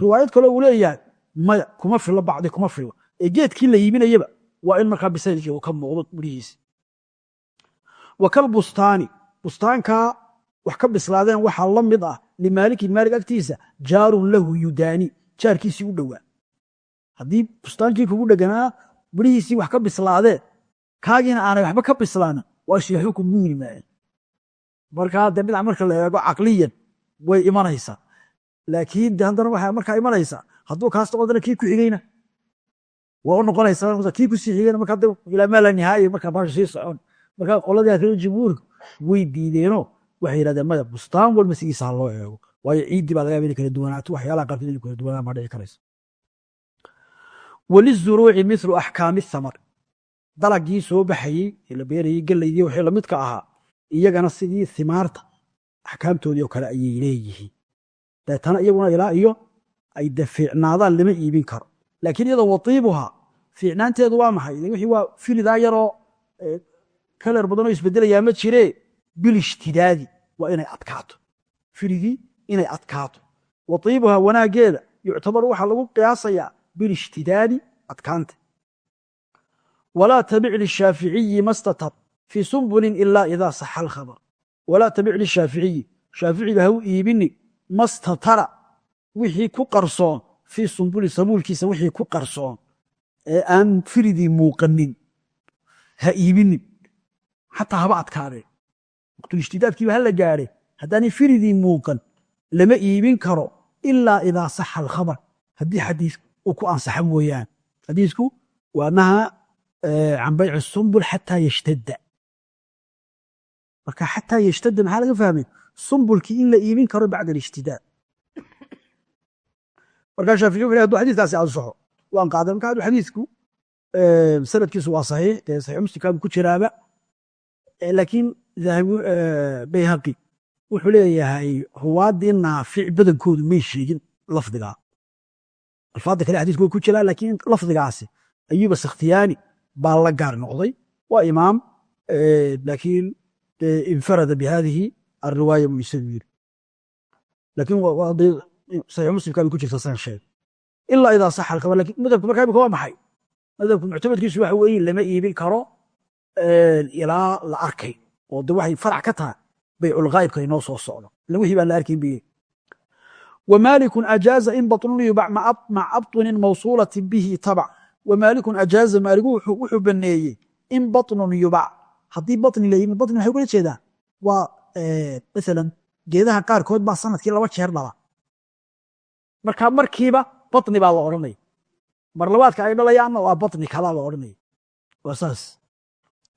Riwaayad kaloo uu leeyahay maya kuma filo bacdi kuma filo. Ee geedkii la yiibinayaba waa in markaa bisaylkii uu ka muuqdo midhihiisi wa bustaani bustaankaa wax ka bislaadeen waxaa la mid ah limaalikin maalig agtiisa jaarun lahu yudaani jaarkiisii u dhowaa. Haddii bustaankii kugu dheganaa midhihiisii wax ka bislaadeen kaagiina aanay waxba ka bislaanin waa ku muyni maayeen markaa de marka la eego caqliyan way imanaysaa. Laakiin de waxaa markaa imanaysaa hadduu kaas noqon dana kii ku xigeyna waa u noqonaysaa kii ku sii xigeyna marka ilaa maa la nihaaya markaa baasha sii socon. Markaa qoladii akriya jumhuurka way diideenoo waxay yidhahdeen maya bustaan walba sigiisa ha loo eego. Waayo ciiddii baa laga yaba inay kala duwanaato waxyaalaha qaarkood inay kala duwanaan baa dhici karaysa walizuruuci mithlu axkaami thamar. Dalagii soo baxayey ee la beerayey gelaydii waxay lamidka ahaa. Iyagana sidii thimaarta axkaamtoodii oo kale ayay leeyihiin. Deetana iyaguna ilaa iyo ay de fiicnaadaan lama iibin karo. Laakiin iyadoo watiibuhaa fiicnaanteedu waa maxay? Wixii waa filidaa yaroo kaler badanoo isbedelayaa ma jiree bilishtidaadi waa inay adkaato. Filigii inay adkaato. Watiibuhaa wanaaggeeda yuctabaru waxaa lagu qiyaasayaa bilishtidaadi adkaanta. Walaa tabic lishaaficiyi mastatab fii sumbulin ilaa idaa saxa alkhabar. Walaa tabic lishaaficiyi shaaficiga ha u iibini mastatara wixii ku qarsoon fii sumbuli sabuulkiisa wixii ku qarsoon ee aan firidii muuqanin ha iibinin xataa haba adkaadeen waqtulishtidaadkiiba ha la gaadhe haddaanay firidii muuqan lama iibin karo ilaa idaa saxa alkhabar. Haddii xadiis uu ku ansaxa mooyaane. Xadiisku wa naha can sumbul xataa yashtadda. Marka xataa yashtadda maxaa laga fahmay? Sumbulkii in la iibin karo bacda alishtidaad markaa shaafici hadu xadiiskaasi ansaxo waan qaaday marka hadu xadiisku sanadkiisu waa saxiix dee saxiix muslimkaa buu ku jiraaba. Laakiin bayhaqi wuxuu leeyahay ruwaaddii naafic badankoodu may sheegin lafdigaa alfaadda kale xadiisku ku jiraan laakiin lafdigaasi ayuba sakhtiyaani baa la gaar noqday. Waa imaam laakiin infarada bihadihi alriwaaya buu isagu yiri laakiin saxiix geedaha qaarkood baa sannadkii laba jeer dhala marka markiiba batni baa la odhanaya mar labaadka ay dhalayaanna waa batni kalaa la odhanaya waa saas.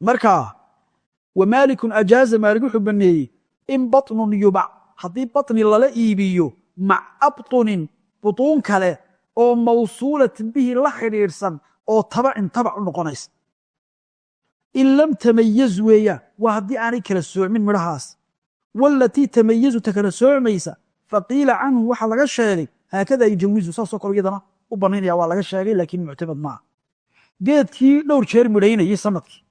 Marka wamaalikun ajaaza maalig wuxuu baneeyey in batnun yubac haddii batni lala iibiyo mac abtunin butuun kale oo mawsuulatin bihi la xidhiidhsan oo tabacin tabac u noqonaysa in lam tamayaz weeyaan waa haddii aanay kala soocmin midhahaas. Walatii tamayazu ta kala soocmaysa faqiila canhu waxaa laga sheegay haakada yujawizu saasoo kale iyadana u banaynaya waa laga sheegay laakiin muctamad maaha geedkii dhowr jeer midhaynayey sannadkii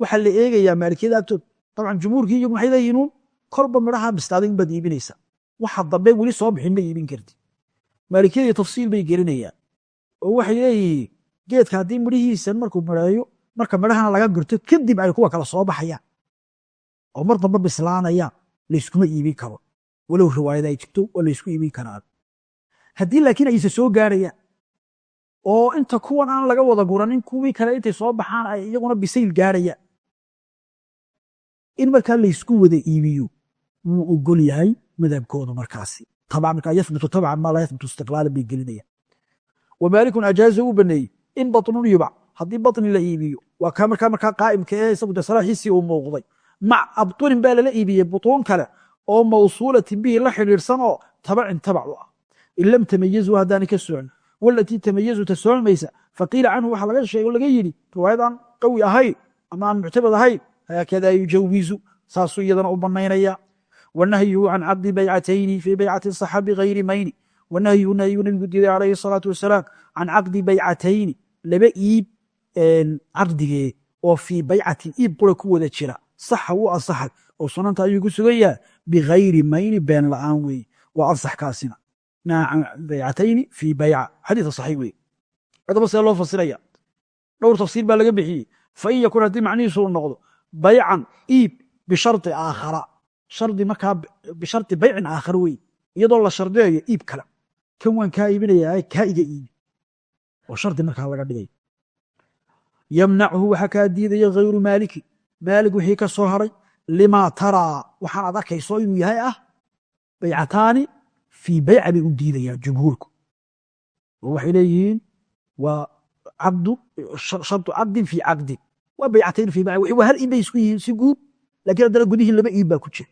waxaa la eegayaa maalikiyada agtood dabcan jumhuurkii iyagu maxay leeyihiin korba midhaha bislaaday inbaad iibinaysa waxa dambe weli soo bixin ma iibin karti maalikiyadii tafsiil bay gelinayaan oo waxay leeyihiin geedka haddii midhihiisan markuu midheeyo marka midhahana laga gurto kadib ay kuwa kale soo baxayaan oo mar dambe bislaanayaan layskuma iibin karo walow riwaayada ay jirto waa laysku iibin karaan haddii laakiin ayse soo gaarayaan oo inta kuwan aan laga wada guranin kuwii kale intay soo baxaan ay iyaguna bisayl gaarayaan in markaa laysku wada iibiyo wuu ogol yahay madhabkooda markaasi. Markaa yahbutu tabcan maa laa yahbutu istiqlaalan bay gelinayaan. Wamaalikun ajaaza uu baneeyey in batnun yubac haddii batni la iibiyo waa kaa markaa markaa qaa'imka ee isagu de salaaxiisii uu muuqday. Mac abtunin baa lala iibiyey butuun kale oo mawsuulatin bihi la xidhiidhsan oo tabacin tabac u ah. In lam tamayazu haddaanay ka socon. Walatii tamayazu ta soocmaysa faqiila canhu waxaa laga sheegay oo laga yidhi riwaayad qawi ahayn ama aan muctamad ahayn haakada yujawizu saasuu iyadana u banaynaya wanahyu can cabdi baycatayni fii baycati saxa bigayri mayni. Wanahyu nahyu nabigu diiday calayhi salaatu wasalaam can caqdi baycatayni. Laba iib caqdigee oo fii baycatin iib qura ku wada jira saxa wuu ansaxay oo sunanta ayuu ku sugan yahay bigayri mayni been la'aan weeye waa ansax kaasina. Baycatayni fii bayca xadiisa saxiix weeye haddaba see loo fasiraya. Dhowr tafsiir baa laga bixiyey. Fain yakun haddii macnihiisu uu noqdo baycan iib bishardi aakhara. Shardi markaa bishardi baycin aakhara wey iyadoo la shardiyayo iib kale. Kan waan kaa iibinaya kaa iga iibi oo shardi markaa laga dhigay. Yamnachu waxaa kaa diidaya hayru maaliki maalig wixii ka soo haray? Limaa taraa waxaan ad arkayso inuu yahay ah baycataani fii bayca bay u diidayaan jumhuurku. Oo waxay leeyihiin waa cabdu shardu cabdin fii caqdin waa baycatayn fii bayca waa hal bay isku yihiin si guud lakiin haddana gudihii laba iib baa ku jira.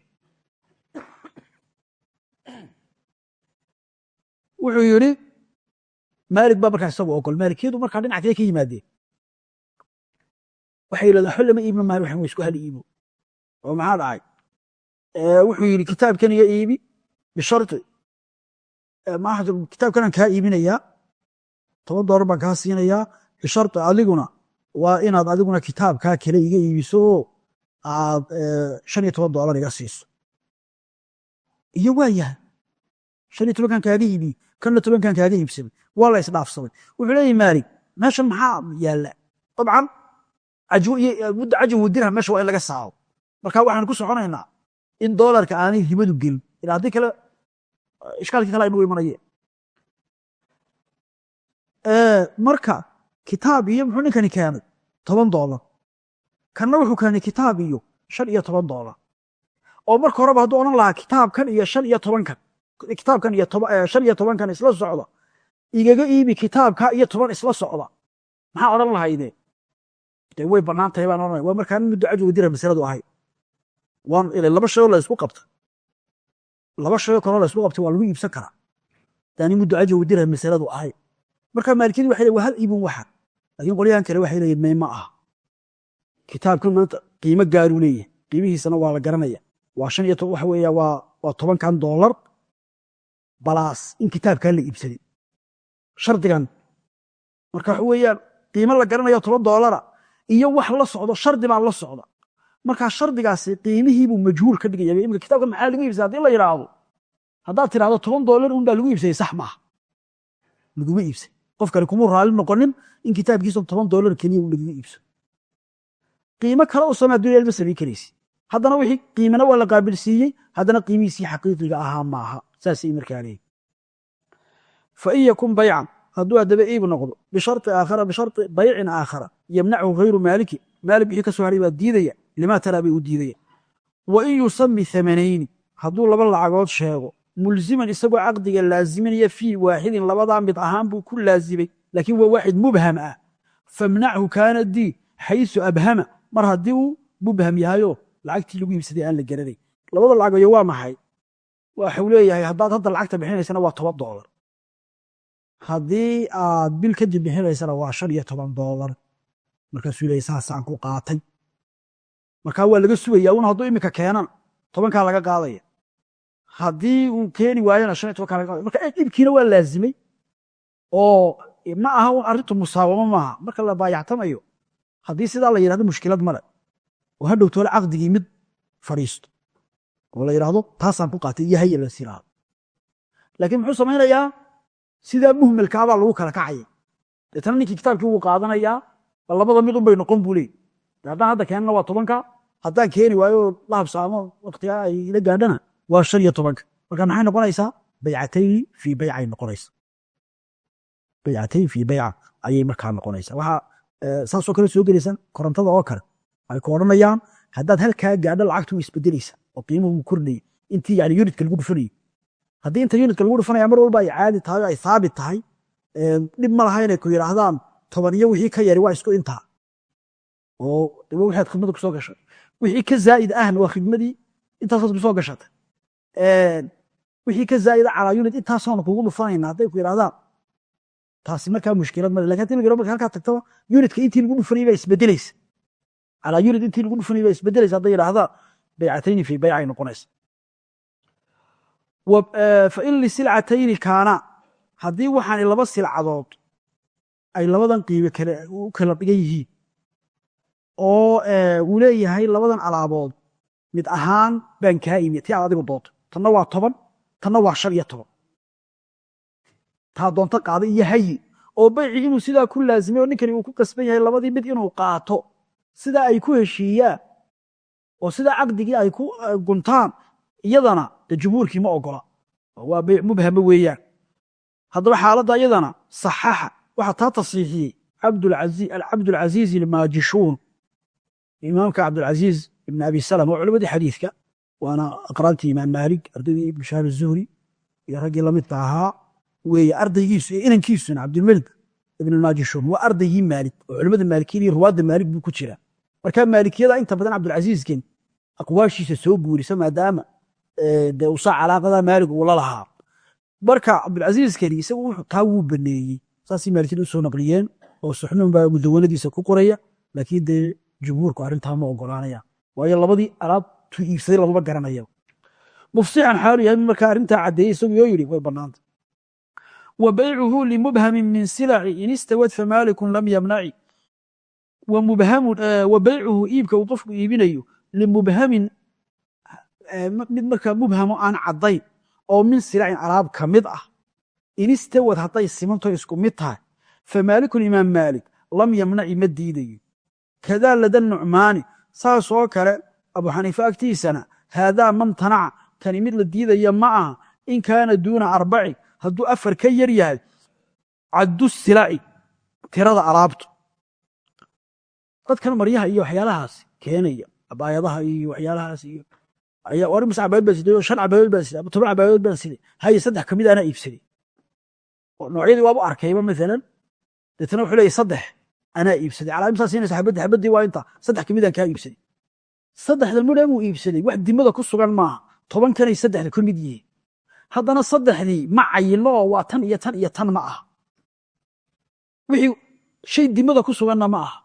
Wuxuu yidhi maalig baa markaa isagu ogol maalikiyadu markaa dhinac kale ka yimaadeen waxay yidhahdeen xol lama iibin maayo waxan wa isku hal iibo. Oo maxaa dhacay? Wuxuu yidhi kitaabkan iga iibi bisharti. Kitaabkanaan kaa iibinayaa toban doolar baan kaa siinayaa bisharti adiguna waa inaad adiguna kitaabkaa kale iga iibiso oo aad shan iyo toban doolar iga siiso. Iyo waa yahay. Shan iyo tobankan kaaga iibiye kanna tobankan kaaga iibsamay waa la isdhaafsamay wuxuu leeyahy maalig meeshan maxaa yaalla? Dabcan mudda cajawu dirham meesha waa in laga saaro. Marka waxaan ku soconaynaa in doolarka aanay ribadu gelin. Ila haddii kale ishkaalkii kale aynu imanaye marka kitaab iyo muxuu ninkani keenay? Toban doolar kanna wuxuu keenay kitaab iyo shan iyo toban doolar oo marka horeba hadduu odhan lahaa kitaabkan iyo shan iyo tobankan kitaabkan iyo shan iyo tobankan isla socda igaga iibi kitaabka iyo toban isla socda maxaa odhan lahayde dee way bannaan tahay baan odhanaya waa markaan muddo cajwa dira masaladu ahay. Waan ilay laba shayoo la isku qabta laba shayoo kaloo la isku qabtay waa lagu iibsan karaa. Daani muddo cajwa dira masaladu ahay. Marka maalikiyadu waxay leeyihiin waa hal iibin waxa. Laakiin qolyahan kale waxay leeyihiin may ma kitaabkan maanta qiimo gaaruu leeyahay. Qiimihiisana waa la garanaya. Waa shan iyo toban waxa weeya waa waa tobankan doolar balaas in kitaabkaa la iibsaday. Shardigan marka waxa weeyaan qiimo la garanayo toban doolara iyo wax la socdo shardi baa la socda. Markaa shardigaasi qiimihiibuu majhuul ka dhigaya imika kitaabkan maxaa lagu iibsay haddii la yidhaahdo haddaad tidhahdo toban doolar un lagu iibsayay sax maaha. Laguma iibsay. Qof kale kumuu raali noqonin in kitaabkiisa toban doolar keliya un lagaga iibso qiimo kale u samee addunya ma samayn karaysi. Haddana wixii qiimana waa la qaabilsiiyey haddana qiimihiisii xaqiiqiga ahaa maaha. Saasay markaa leeyihiin fa in yakun baycan hadduu haddaba iib noqdo bishari aakhara bishari baycin aakhara yamnachu hayru maaliki. Maalik wixii ka soo haray baa diidaya. Limaa taraa u diidaya. Wa in yusami hamanayni hadduu laba lacagood sheego mulziman isagoo caqdiga laaziminaya fii waaxidin labadaa mid ahaan buu ku laazimay laakiin waa waaxid mubham ah. Famnachu kaana dii xaysu abhama. Mar haddii uu mubham yahayo lacagtii lagu iibsaday aan la garanay labada lacagoyo waa maxay? Waxuu leeyahay haddaad hadda lacagta bixinaysana waa toban doolar haddii aad bil kadib bixinaysana waa shan iyo toban doolar markaasuu saasaan ku qaatay. Markaa waa laga sugaya un hadduu iminka keenan tobankaa laga qaadaya haddii uu keeni waayana shan iyo tobankaa marka ibkiina waa laazimay. Oo ma aha arrintu musaawamo maaha. Marka la baayactamayo haddii sidaa la yidhahdo mushkilad male oo ha dhowtoole caqdigii mid fadhiisto oo la yidhaahdo taasaan ku qaatay iyo haya las yidhaahdo laakiin muxuu samaynayaa sidaa muhmelkaabaa lagu kala kacaya. Deetana ninkii kitaabkii wuu qaadanayaa bal labada mid unbay noqon buu leey haddaan hadda keenana waa tobanka. Haddaan keeni waayo la habsaamo waktigaa ay ila gaadhana waa shan iyo tobanka. Marka maxay noqonaysaa? Baycatayni fii baycay noqonaysa baycatayn fii bayca ayay markaa noqonaysaa. Waxaa saasoo kale soo gelaysan korontada oo kale. Ay ku odhanayaan haddaad halkaa gaadho lacagtu isbedelaysa oo qiimuhu kordhaya intii yani unitka lagu dhufanayay haddii inta unitka lagu dhufanaya mar walba ay caadi tahay oo ay haabit tahay dhib ma laha inay ku yidhaahdaan toban iyo wixii ka yari waa isku intaa. Oo waxaad khidmada ku soo gashay. Wixii ka zaa'id ahna waa khidmadii intaasaad ku soo gashatay. Wixii ka zaa'ida calaa unit intaasoona kugu dhufanayna hadday ku yidhahdaan taasi markaa mushkilad male laakiin haddii la yidhahdo marka halkaa tagtaba unitka intii lagu dhufanayay baa isbedelaysa calaa unit intii lagu dhufanayay baa isbedelaysa hadday yidhahdaan baycatayni fii baycay noqonaysa. Fain lisilcatayni kaana haddii waxaan laba silcadood ay labadan qiime kale u kala dhigan yihiin. Oo uu leeyahay labadan alaabood. Mid ahaan baan kaa imi ti aad adigu doonto. Tanna waa toban tanna waa shan iyo toban. Taa doonto qaada iyo hayi oo baycii inuu sidaa ku laazimay oo ninkani uu ku qasban yahay labadii mid inuu qaato. Sidaa ay ku heshiiyaan. Oo sidaa caqdigii ay ku guntaan. Iyadana de jumhuurkii ma ogola. Waa bayc mubhama weeyaan. Haddaba xaaladda iyadana saxaxa waxaa taa tasiixiyey cabdulcaziiz ilmaajishuun imaamka cabdulcaziiz ibn abi salama oo culimadii xadiidka waana aqraantii imaam maalik ardaydii ibnu shahaab azuhri iyo raggii lamidka ahaa weeye ardaygiisu iyo inankiisuna cabdilmelik ibn almaajishuun waa ardaygii maalik oo culimada maalikiyada iyo ruwaadda maalik buu ku jira. Marka maalikiyada inta badan cabdulcaziizken aqwaashiisa soo guurisa maadaama de usaa calaaqada maalig uu la lahaa. Marka cabdulcaziizkani isagu taa wuu baneeyey saasay maalikiyada u soo naqliyeen oo suxnuun baa mudawanadiisa ku qoraya laakiin dee jumhuurku arrintaa ma ogolaanaya waayo labadii alaabtu iibsaday lamama garanaya mufsixan xaalu yahay markaa arrintaa caddeeyey isagu yoo yidhi way bannaanta wa baycuhu limubhamin min silaci in istawad famaalikun lam yamnaci. Wa baycuhu iibka uu qofku iibinayo limubhamin mid markaa mubhamo aan caddayn oo min silacin alaab ka mid ah in istawad hadday simanto isku mid tahay. Famaalikun imaam maalik lam yamnaci ma diidayo kadaa lada nucmaani saasoo kale abu xaniife agtiisana haadaa mamtanaca tani mid la diidaya ma aha in kaana duuna arbaci hadduu afar ka yar yahay caddu silaci tirada alaabtu. Dadkan maryaha iyo waxyaalahaas keenaya abaayadaha iyo waxyaalahaas iyo war mise cabaayad baan siday shan cabaayood baan siday toban cabaayood baan siday haye saddex ka anaa iibsaday noocyadii waabu arkayba maalan deetana wuxuu leeyahy saddex. Anaa iibsaday. Calaa imsaa siinaysa xabaddi xabaddii waa inta. Saddex ka midaan kaa iibsaday. Saddexda midha buu iibsaday. Wax dimada ku sugan maaha. Tobankanay saddexda ka mid yihiin haddana saddexdii ma cayilo oo waa tan iyo tan iyo tan ma aha. Wixii shay dimada ku suganna ma aha.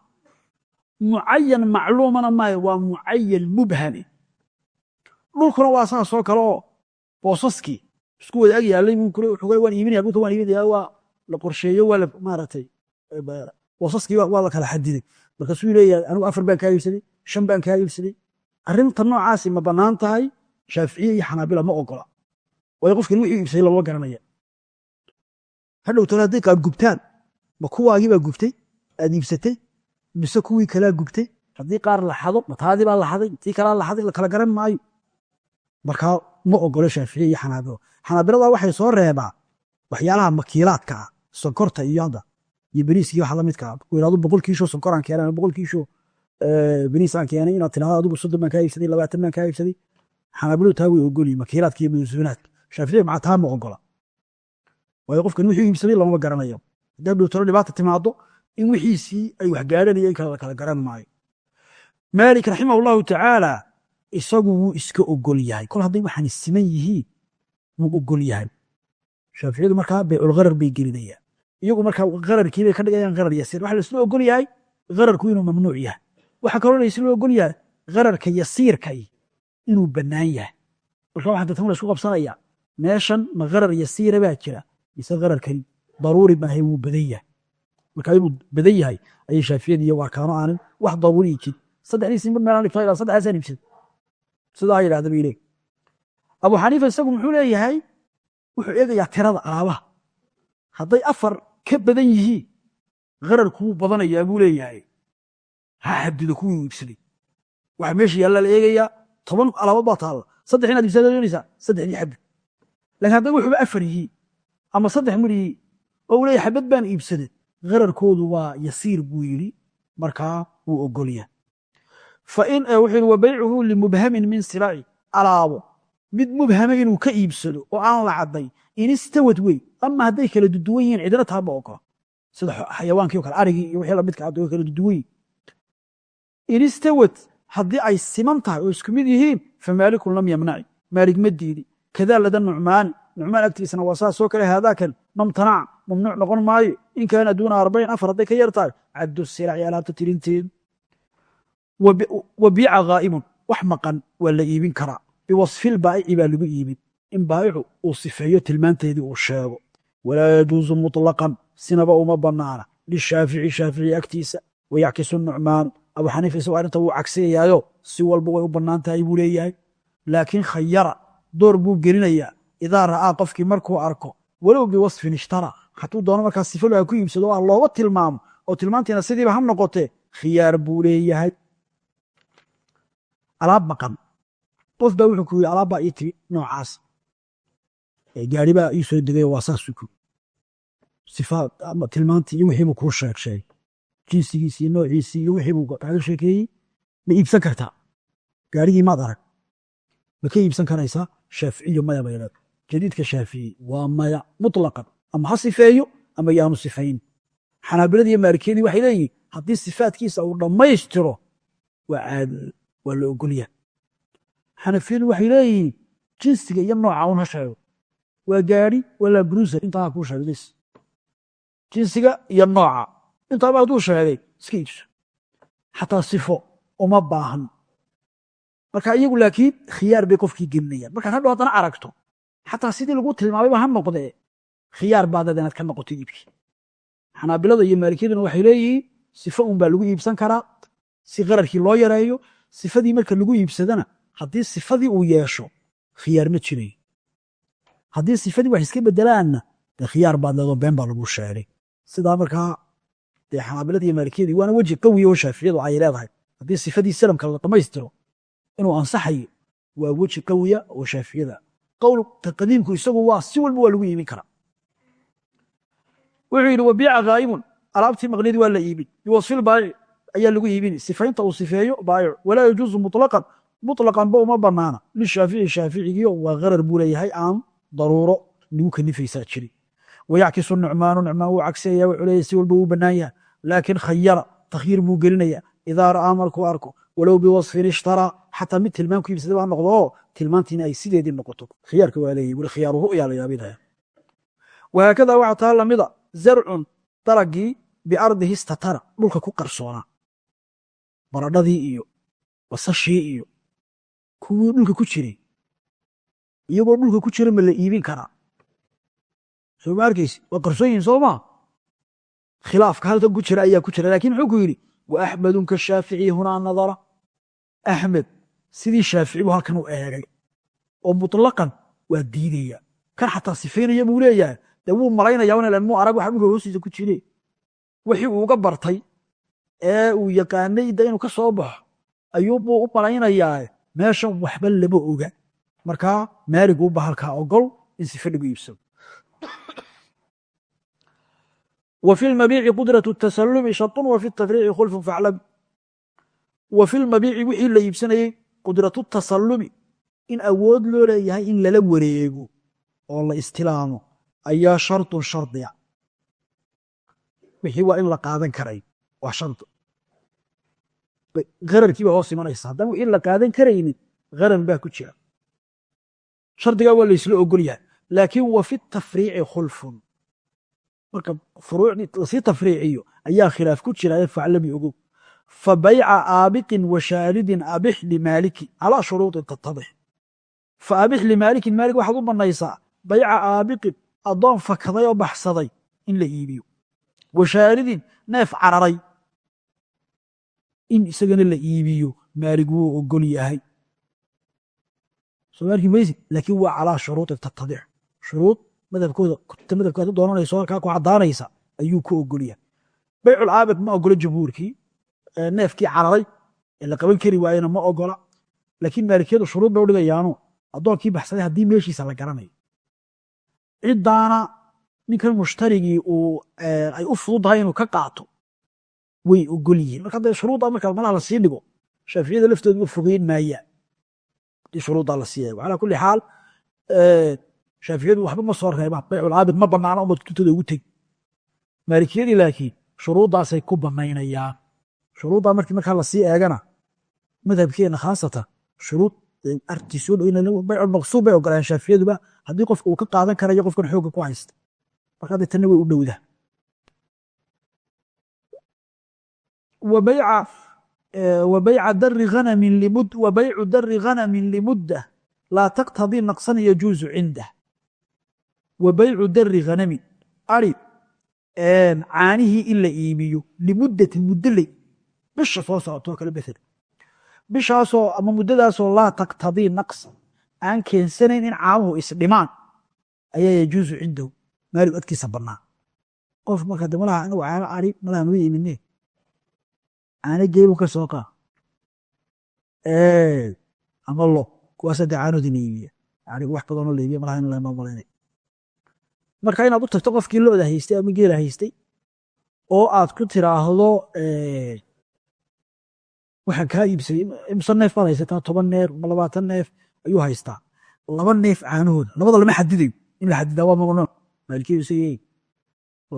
Mucayan macluumana maayo waa mucayan mubhame. Dhulkuna waa saasoo kale oo boosaskii isku wada ag yaallay waan iibinaya dhulka waan iibinaya waa la qorsheeyo waa maaragtay boosaskii waa la kala xadiday markaasuu leeyahay anigu afar baan kaa iibsaday shan baan kaa iibsaday arrinta noocaasi ma bannaan tahay shaaficiye iyo xanaabila ma ogola. Waayo qofkan wixii iibsaday lama garanaya. Hadhowtana hadday qaar gubtaan ma kuwaagii baa gubtay? Aad iibsatay? Mise kuwii kalaa gubtay? Haddii qaar la xado mataadii baa la xaday? Tii kalaa la xaday la kala garan maayo. Markaa ma ogolo shaaficiye iyo xanaabilo xanaabilada waxay soo reebaa waxyaalaha makiilaadka ah sonkorta iyo hadda iyo beniiskii waxa lamidka ah ku yidhahdo boqol kiisho sonkoraan keenay boqol kiisho beniis aan keenay inaad tidhahdo adigu soddon baan kaa iibsaday labaatan baan kaa iibsaday. Xanaabiladu taa way ogolyihin makiilaadka iyo mansuunaadka shaaficiye maca taa ma ogola. Waayo qofkan wuxuu iibsaday lama garanayo. Haddii dhowtaro dhibaata timaado in wixiisii ay wax gaadhanayeen kala la kala garan maayo. Maalik raximah llahu tacaala isagu wuu iska ogol yahay. Kol hadday waxaan siman yihiin wuu ogol yahay. Shaaficiyadu markaa bayculgharar bay gelinayaan. Iyagu markaa ghararkii bay ka dhigayaan gharar yasiir waxa laisla ogol yahay ghararku inuu mamnuuc yahay. Waxa kaloo laisla ogol yahay ghararka yasiirkay inuu bannaan yahay. Marka waxaa dadkan la isku qabsanaya meeshan ma gharar yasiira baa jira mise ghararkani daruuri maahay wuu badan yahay. Marka inuu badan yahay ayay shaafiyada iyo waarkaano aanin wax daruuri jid. Saddexdiisii mar meelaan dhigto ilaa saddexdaasaan sidaa yidhahda bay leeyihiin abu xaniifa isagu muxuu leeyahay wuxuu eegayaa tirada alaabaha hadday afar ka badan yihiin ghararkuu badanayaa buu leeyahay. Ha xadido kuwii iibsaday. Waxa meesha yaallaa la eegayaa toban alaabood baa taalla saddex inaad iibsada doonaysaa saddexdii xabid laakiin hadday wuxuba afar yihiin ama saddex yihiin oo uu leeyahay xabad baan iibsaday. Ghararkoodu waa yasiir buu yidhi markaa wuu ogolyahay. Fain wuxuu yidhi wa baycuhu limubhamin min silaaci alaabo mid mubhama inuu ka iibsado oo aan la cadday in istawad wey ama hadday kala duduwan yihiin cidina taa ma ogola sida xayawaankii o kale arigii iyo wixii lamidka hadda way kala duduwan yihiin in istawad haddii ay siman tahay oo isku mid yihiin famaalikun lam yamnaci maalig ma diidi. Kadaa lada nucmaani nucmaan agtiisana waa saasoo kale haadaakan mamtanaca mamnuuc noqon maayo. In kaana duuna arbaciin afar hadday ka yar tahay caddu silaaci alaabta tirinteedu wa biica ghaa'ibun wax maqan waa la iibin karaa biwasfil baa'ici baa lagu iibin in baa'icu uu sifeeyo tilmaanteedii uu sheego walaa yajuusu muطlaqan sinaba uma bannaana lishaafici shaafici agtiisa wayackisu nucmaanu abu xaniifa isagoo arrinta wuu cagsiyayaayo si walba way u bannaan tahay buu leeyahay laakiin khayara door buu gelinayaa idaa ra'aa qofkii markuu arko walow biwasfin ishtara hadduu doono markaa sifo laga ku iibsado ah looga tilmaamo oo tilmaantiina sidiiba ha noqotee khiyaar buu leeyahay alaab maqan qof baa wuxuu ku yidhi alaab baa ii timi noocaas. Gaari baa ii soo degayo waa saasuu ku sifaad ama tilmaantii iyo wixiibuu kuu sheeg sheegay jinsigiisii iyo noociisii iyo wixiibuu kaaga sheekeeyey. Ma iibsan kartaa? Gaarigii maad arag. Ma ka iibsan karaysaa? Shaaficiyo maya bay leedahay jadiidka shaafici waa maya mutlaqan. Ama ha sifeeyo ama yaanu sifayn. Xanaabilada iyo waxay leeyihiin haddii sifaadkiisa uu dhammaystiro waa caado waa la ogolyahay xanafiyadu waxay leeyihiin jinsiga iyo nooca un ha sheego. Waa gaari walaa bruser intaa kuu sheegay bis jinsiga iyo nooca. Intaaba hadduu sheegay iska iibso. Xataa sifo uma baahan. Marka iyagu laakiin khiyaar bay qofkii gelinayaan. Markaad hadhow haddana aragto xataa sidii lagu tilmaamayba ha noqdee khiyaar baadad inaad ka noqoto iibkii. Xanaabilada iyo maalikiyaduna waxay leeyihiin sifo un lagu iibsan karaa. Si qararkii loo yareeyo sifadii marka lagu iibsadana haddii sifadii uu yeesho khiyaar ma jirayo haddii sifadii wax iska bedelaanna dee khiyaar baad leedo been baa lagu sheegay. Sidaa markaa dee xanaabilada iyo waana weji qawiya oo shaafiyadu ay leedahay. Haddii sifadii salamka la dhammaystiro inuu ansaxayo waa weji qawiya oo shaafiyada qowlka qadiimku isagu waa si walba waa lagu iibin karaa. Wuxuu yidhi wabiica ghaa'ibun alaabtii maqnidii waa la iibin. Biwasfil baayic ayaa lagu iibini sifaynta uu sifeeyo baayic walaa yajuusu muطlaqan muطlaqanba uma banaana lishaafici shaaficigiio waa gharar buu leeyahay aan daruuro nagu kanifaysaa jiri. Wayackisu nucmaanu nucmaan wuu cagsiyaya wuxuu leeyahay si walba wuu bannaan laakiin khayara takhyiir buu gelinaya. Idaa ra'aa markuu arko walow biwasfin ishtaraa xataa mid tilmaan ku iibsaday baa noqdo tilmaantiina ay sideedii noqoto. Khiyaarka waa leeyahy weli khiyaaru ru'ya la yaabinaya wahaakada waxaa taa lamida zarcun dalagii biardihi istatara dhulka ku qarsoonaa baradhadii iyo basashii iyo kuwii dhulka ku jiray. Iyagoo dhulka ku jira ma la iibin karaa. Soo ma arkaysi waa qarsoon yihiin soo maa khilaafka halkan ku jira ayaa ku jira laakiin muxuu ku yidhi wa axmedun ka shaaficiyi hunaa nadara. Axmed sidii shaafici buu halkan u eegay oo mutlaqan waa diidaya kan xataa sifaynaya buu leeyahay. Dee wuu malaynaya wan mu arag waxa dhulka hoostiisa ku jire wixii uu uga bartay ee uu yaqaanay da inuu ka soo baxo ayuubuu u malaynayaa meeshan waxba lama oga markaa maariguuba halkaa ogol in sife lagu iibsado wa fi lmabiici qudraة tasalumi sharطun wa fi tafriici khulfun faclam wa fi lmabiici wixii la iibsanayey qudratu tasalumi in awood loo leeyahay in lala wareego oo la istilaamo ayaa sharطun shardiya wixii waa in la qaadan karay waa shard gararkiiba hoos imanaysa. Haddaan wixii la qaadan karaynin garar baa ku jira. Shardigaa waa laysla ogol yahay laakiin wa fi tafriici khulfun. Marka furuucdii la sii tafriiciyo ayaa khilaaf ku jira ee faclami ogow. Fa bayca aabiqin wa shaaridin abix limaaliki calaa shuruudin tattadix. Fa abix limaalikin maalik waxaad u banaysaa. Bayca aabiqin addoon fakaday oo baxsaday in la iibiyo. Wa shaaridin neef cararay in isagana la iibiyo maalig wuu ogol yahay. Soo arki maysi laakiin waa calaa shuruudin tattadix shuruud madhabkooda madhabkaad u doonanayso halkaa ku caddaanaysa ayuu ku ogolyahay baycul caabid ma ogola jamhuurkii neefkii cararay ee la qaban kari waayena ma ogola. Laakiin maalikiyadu shuruud bay u dhigayaano addoonkii baxsaday haddii meeshiisa la garanayo. Ciddaana ninkan mushtarigii ay u fududahay inuu ka qaato way ogol yihiin. Marka dee shuruudda marka malaha la sii dhigo shaaficiyada laftooda ma fogeyn maayaan haddii shuruuddaa la sii eego. Calaa kulli xaal shaaficiyadu waxba ma soo reebaan. Bayculcaabid ma banaana umad kutubtooda ugu tegi. Maalikiyadii laakiin shuruuddaasay ku banaynayaan. Shuruuddaa markii markaa la sii eegana madhabkeenna khaasatan shuruud artii soo dhow bay ogolaan shaafiyaduba haddii qofka uu ka qaadan karayo qofkan xoogga ku haysta. Marka dee tanna way u dhowda wa bayca dari ghanamin limudda laa taqtadii naqsan yajuuzu cindah wa baycu dari khanamin ari caanihii in la iibiyo limuddatin muddo ley bisha soo socotoo kale maala bishaasoo ama muddadaasoo laa taqtadii naqsan aan keensanayn in caanuhu isdhimaan ayaa yajuuzu cindahu maalig adkiisa bannaa qof marka de malaha anigu caano ari malaha noo iimine caano geelu ka soo qaa ama lo kuwaasa dee caanoodina iibiya anigu wax badanoo la iibiya malaha in lanoo malaynay. Marka inaad u tagto qofkii looda haystay ama geela haystay oo aad ku tiraahdo waxaan kaa iibsaday imse neef baad haysataa? Toban neef ma labaatan neef ayuu haystaa. Laba neef caanahooda labada lama xadidayo in la xadidaa waa mamnuuc isagay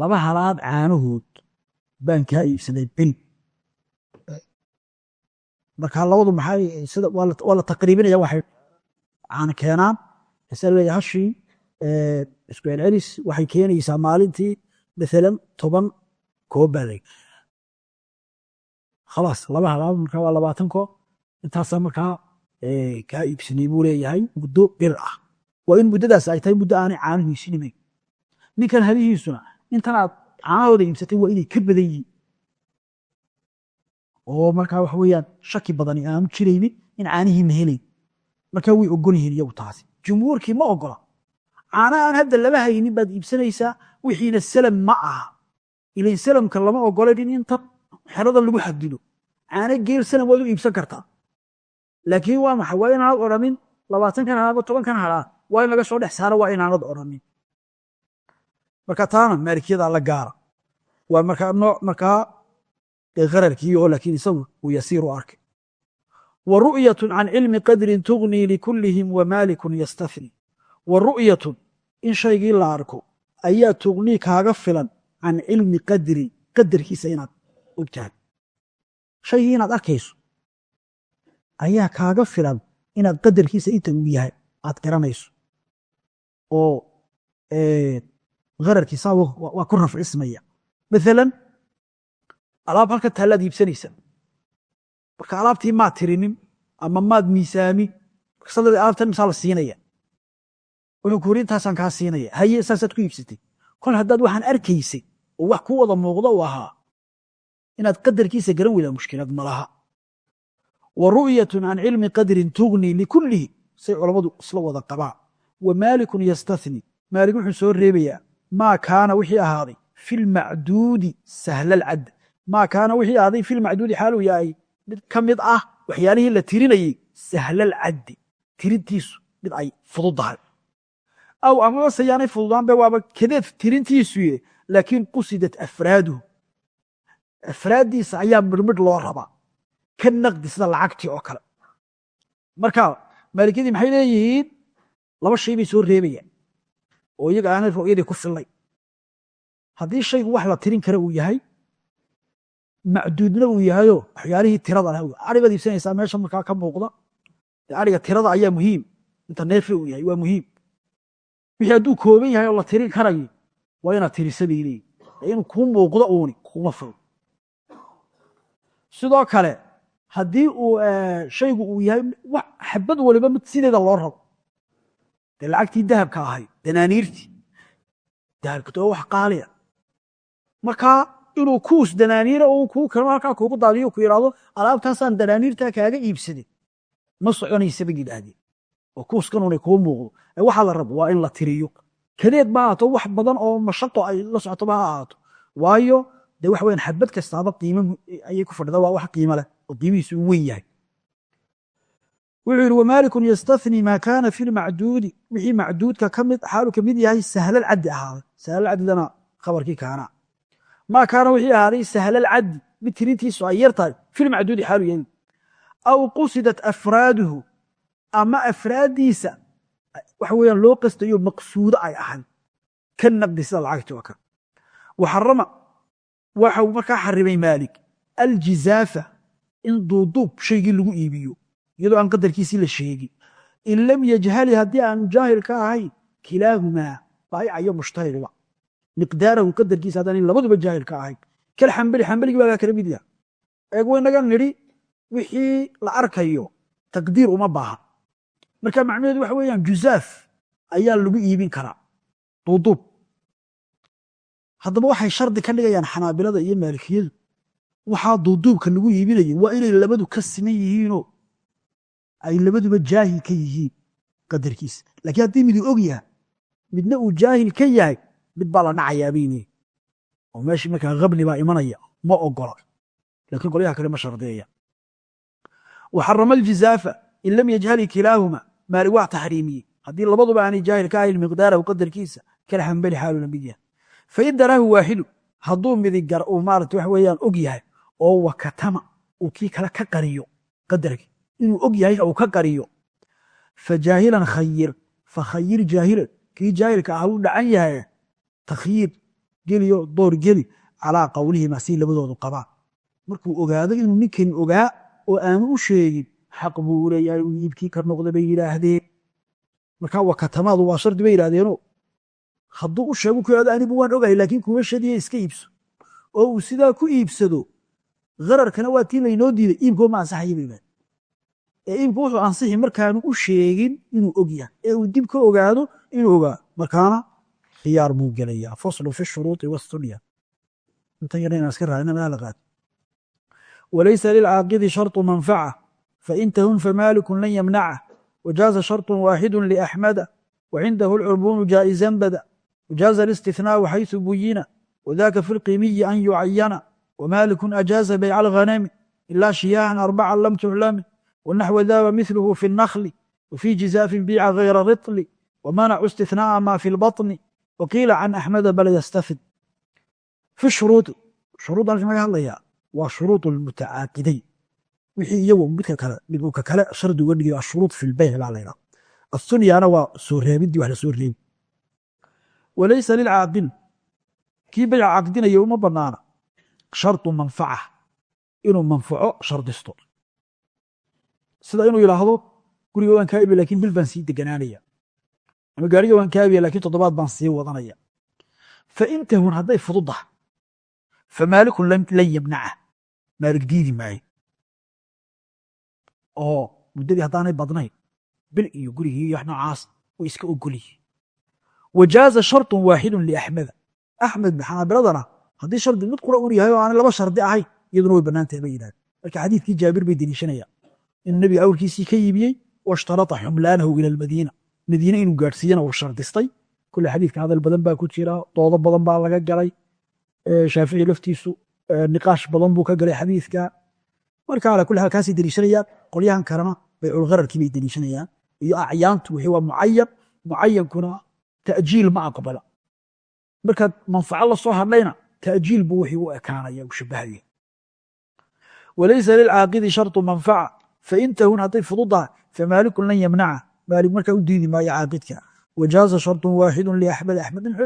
laba halaad caanahood baan kaa iibsaday bil marka labadu maxay sida waa la taqriibinaya waxay caana keenaan asa hashii isku celcelis waxay keenaysaa maalintii maalan toban koob baa khalaas laba halaad marka waa labaatan koob intaasaa markaa kaa iibsanay buu leeyahay muddo bir ah. Waa in muddadaas ay tahay muddo aanay isinimayn ninkan halihiisuna intan aad caanahooda iibsatay waa inay ka badan yihiin oo markaa waxa weeyaan shaki badani aanu jiraynin in caanihii ma helayn markaa way ogol yihiin iyagu taasi. Jumhuurkii ma ogola caana aan hadda lama haynin baad iibsanaysaa wixiina salam ma aha. Ilain salamka lama ogolayn in inta xeradan lagu xadido caana geel salam waad u iibsan kartaa. Laakiin waa maxay? Waa inaanad odhanin labaatankan halaad tobankan halaad waa in laga soo dhex saaro waa inaanad odhanin marka taana maalikiyada la gaara. Waa markaa nooc markaa qararkii oo laakiin isagu uu yasiir u arkay. Wa ru'yatun can cilmi qadrin tugnii likullihim wa maalikun yastafni. Wa ru'yatun in shaygii la arko ayaa tugnii kaaga filan can cilmi qadrin qadarkiisa inaad ogtahay shaygii inaad arkayso ayaa kaaga filan inaad qadarkiisa inta uu yahay aad garanayso. Oo qararkiisa waa ku rafcismaya. Maalan alaab halkan taallaad iibsanaysa marka alaabtii maad tirinin ama maad miisaamin alaabtan misaa la siinaya. Wuxuu ku yiri intaasaan kaa siinaya. Haye saasaad ku iibsatay. Kol haddaad waxaan arkaysay oo wax ku wada muuqda u ahaa inaad qadarkiisa garan weydaa mushkilad ma laha. Wa ru'yatun can cilmi qadrin tugni likullihi say culammadu isla wada qabaan wa maalikun yastathni maalik wuxuu soo reebayaa maa kaana wixii ahaaday fi lmacduudi sahla alcadd maa kaana wixii ahaaday fi lmacduudi xaaluu yahay. Mid ka mid ah waxyaalihii la tirinayey sahla alcaddi tirintiisu mid ay fududdahay aw amase yaanay fududaanbe waaba kadeed tirintiisuye laakiin qusidat afraaduhu. Afraaddiisa ayaa midhmidh loo rabaa ka naqdi sida lacagtii oo kale. Marka maalikiyadii maxay leeyihiin? Laba shay bay soo reebayaan oo iyaga aanay ru'yadii ku fillay. Haddii shaygu wax la tirin kara uu yahay macduudna uu yahayo waxyaalihii tirada leh. Ari baad iibsanaysaa meesha markaa ka muuqda ariga tirada ayaa muhiim. Inta neefe uu yahay waa muhiim. Wixii hadduu kooban yahay oo la tirin karayo waa inaad tirisa bay leeyihiin inuu kuu muuqdo uuni kuma filo sidoo kale haddii uu shaygu uu yahay xabad waliba mid sideeda loo rabo. Dee lacagtii dahabka ahayd danaaniirtii dahabkata waa wax qaaliya. Markaa inuu kuus danaaniira uu kuu kalmo halkaa kuugu daadiyo ku yidhaahdo alaabtaasaan danaaniirtaa kaaga iibsaday ma soconaysa bay yidhaahdeen oo kuuskanunay kuu muuqdo waxaa la rabo waa in la tiriyo kadeed ma ahaato wax badan oo mashaqo ay la socoto ma ha ahaato waayo dee waxa weyaan xabad kastaaba qiimo ayay ku fadhida waa wax qiimo leh oo qiimihiisu uu weyn yahay wuxuu yidhi wamaalikun yastathni maa kaana fi lmacduudi wixii macduudka ka mid xaalu ka mid yahay sahlalcaddi ahaaday sahlalcaddidana khabarkii kaana maa kaana wixii ahaaday sahlalcaddi mid tirintiisu ay yar tahay filmacduudi xaalu yahay aw qusidat afraaduhu ama afraaddiisa waxa weeyaan loo qastayo maqsuudo ay ahayd ka naqdi sida lacagti oo kale waxarama waxau markaa xarimay maalik aljizaafa in duuduub shaygii lagu iibiyo iyadoo aan qadarkiisii la sheegin in lam yajhali haddii aanu jaahil ka ahayn kilaahumaa mushtahiriba miqdaarahu qadarkiisa haddaan labaduba jaahil ka kal xambali xambaligii baagaa kala mid yaha eeg waynaga nidhi wixii la arkayo taqdiir uma baahan marka macnaheedu waxa weeyaan juzaaf ayaa lagu iibin karaa. Duuduub haddaba waxay shardi ka dhigayaan xanaabilada iyo maalikiyadu waxaa duuduubka lagu iibinaya waa inay labadu ka siman yihiinoo ay labaduba jaahil ka yihiin qadarkiisa laakiin haddii midu og yahay midna uu jaahil ka yahay mid baa la dhacayaa oo meeshii markaa habni baa imanaya ma ogola laakiin qolyaha kale ma shardeeya. Waxarama aljizaafa in lam yajhali kilaahuma maali waa taxriimiyey. Haddii labaduba aanay jaahil ka ahayn miqdaarahu qadarkiisa kala hambali xaalu la mid yahay. Fain daraahu waaxidu hadduu midigar uu maarata wax weeyaan og yahay oo wakatama uu kii kale ka qariyo qadarkii. Inuu og yahay uu ka qariyo. Fajaahilan khayir fakhayir jaahilan kii jaahilka ah dhacan yahay takhyiir geliyo door geli calaa qowlihima si labadoodu qabaan. Markuu ogaado inuu ninkan ogaa oo aanu u sheegin xaq buu leeyahay uu iibkii ka noqda bay yidhaahdeen. Markaa wakatamaadu waa shardi bay yidhahdeeno hadduu u sheego ku yidhahdo anigu waan ogahay laakiin kuma iska iibso. Oo uu sidaa ku iibsado gararkana waa tii laynoo diiday iibkoo ma ansaxaya bay yidhahdeen ee iibku wuxuu ansixi markaanu u sheegin inuu og yahay. Ee uu dib ka ogaado inuu ogaa. Markaana khiyaar buu gelayaa faslu fi shuruuطi wاstunya intan yar inaan iska raadina madaa la qaad walaysa lilcaaqidi sharطu manfaca fain tahun famaalikun lan yamnaca wajaaza sharط waaxidu liaxmada wacindahu اlcurbuunu jaa'izan bada wajaaza اlاstithnaau xayثu buyina wadaka fi اlqiimiyi an yucayana wamalikun ajaaza bayca alghanami ila shiyaahan arbaca lam tuclami ونحو ذا مثله في النخل وفي جزاف بيع غير رطل ومنع استثناء ما في البطن waqiila can axmeda bal yastafid fi shuruudi shuruuddaas laga hadlayaa waa shuruud lmutacaakidayn wixii iyagu midka kale midka kale shardi uga dhigay ashuruud fi lbeyc baa laydhaa asunyaana waa soo reebidii wax la soo reebi walaysa lilcaaqil kii bayca caqdinaya uma banaana shardu manfaca inuu manfaco shardisto sida inuu yidhaahdo guriga waan kaa ibi laakiin bil baan sii deganaanaya ama gaariga waan kaa ibiya laakiin toddobaad baan sii wadanaya. Fain tahun hadday fududdah famaalikun lan yamnaca. Maalig diidi maayo. Oo muddadii haddaanay badnayn bil iyo gurigii iyo wax noocaas way iska ogolyihin wajaaza sharطu waaxidu liaxmeda axmed xanaabiladana haddii shardi mid qura un yahay oo aanay laba shardi ahayn iyaduna way bannaantahay bay yidhahdeen. Marka xadiidkii jaabir bay deliishanayaan inuu nebiga awrkiisii ka iibiyey washtarata xumlaanahu ila almadiina madiine inuu gaadhsiiyana uu shardistay. Kule xadiidka hadal badan baa ku jira doodo badan baa laga galay shaafici laftiisu niqaash badan buu ka galay xadiidka marka ala kuli kaasay deliishanayaan qolyahan kalena bayculghararkii bay deliishanayaan. Iyo acyaantu wixii waa mucayan mucayankuna ta'jiil ma aqbala. Markaad manfaco la soo hadlayna ta'jiil buu wixii u ekaanaya u shabahaya. Walaysa lilcaaqidi sharطu manfaca fain tahun hadday fududaha famaalikun lan yamnaca maalik markaa u diidi maayo caaqidka. Wajaaza sharطu waaxidu liaxmed axmed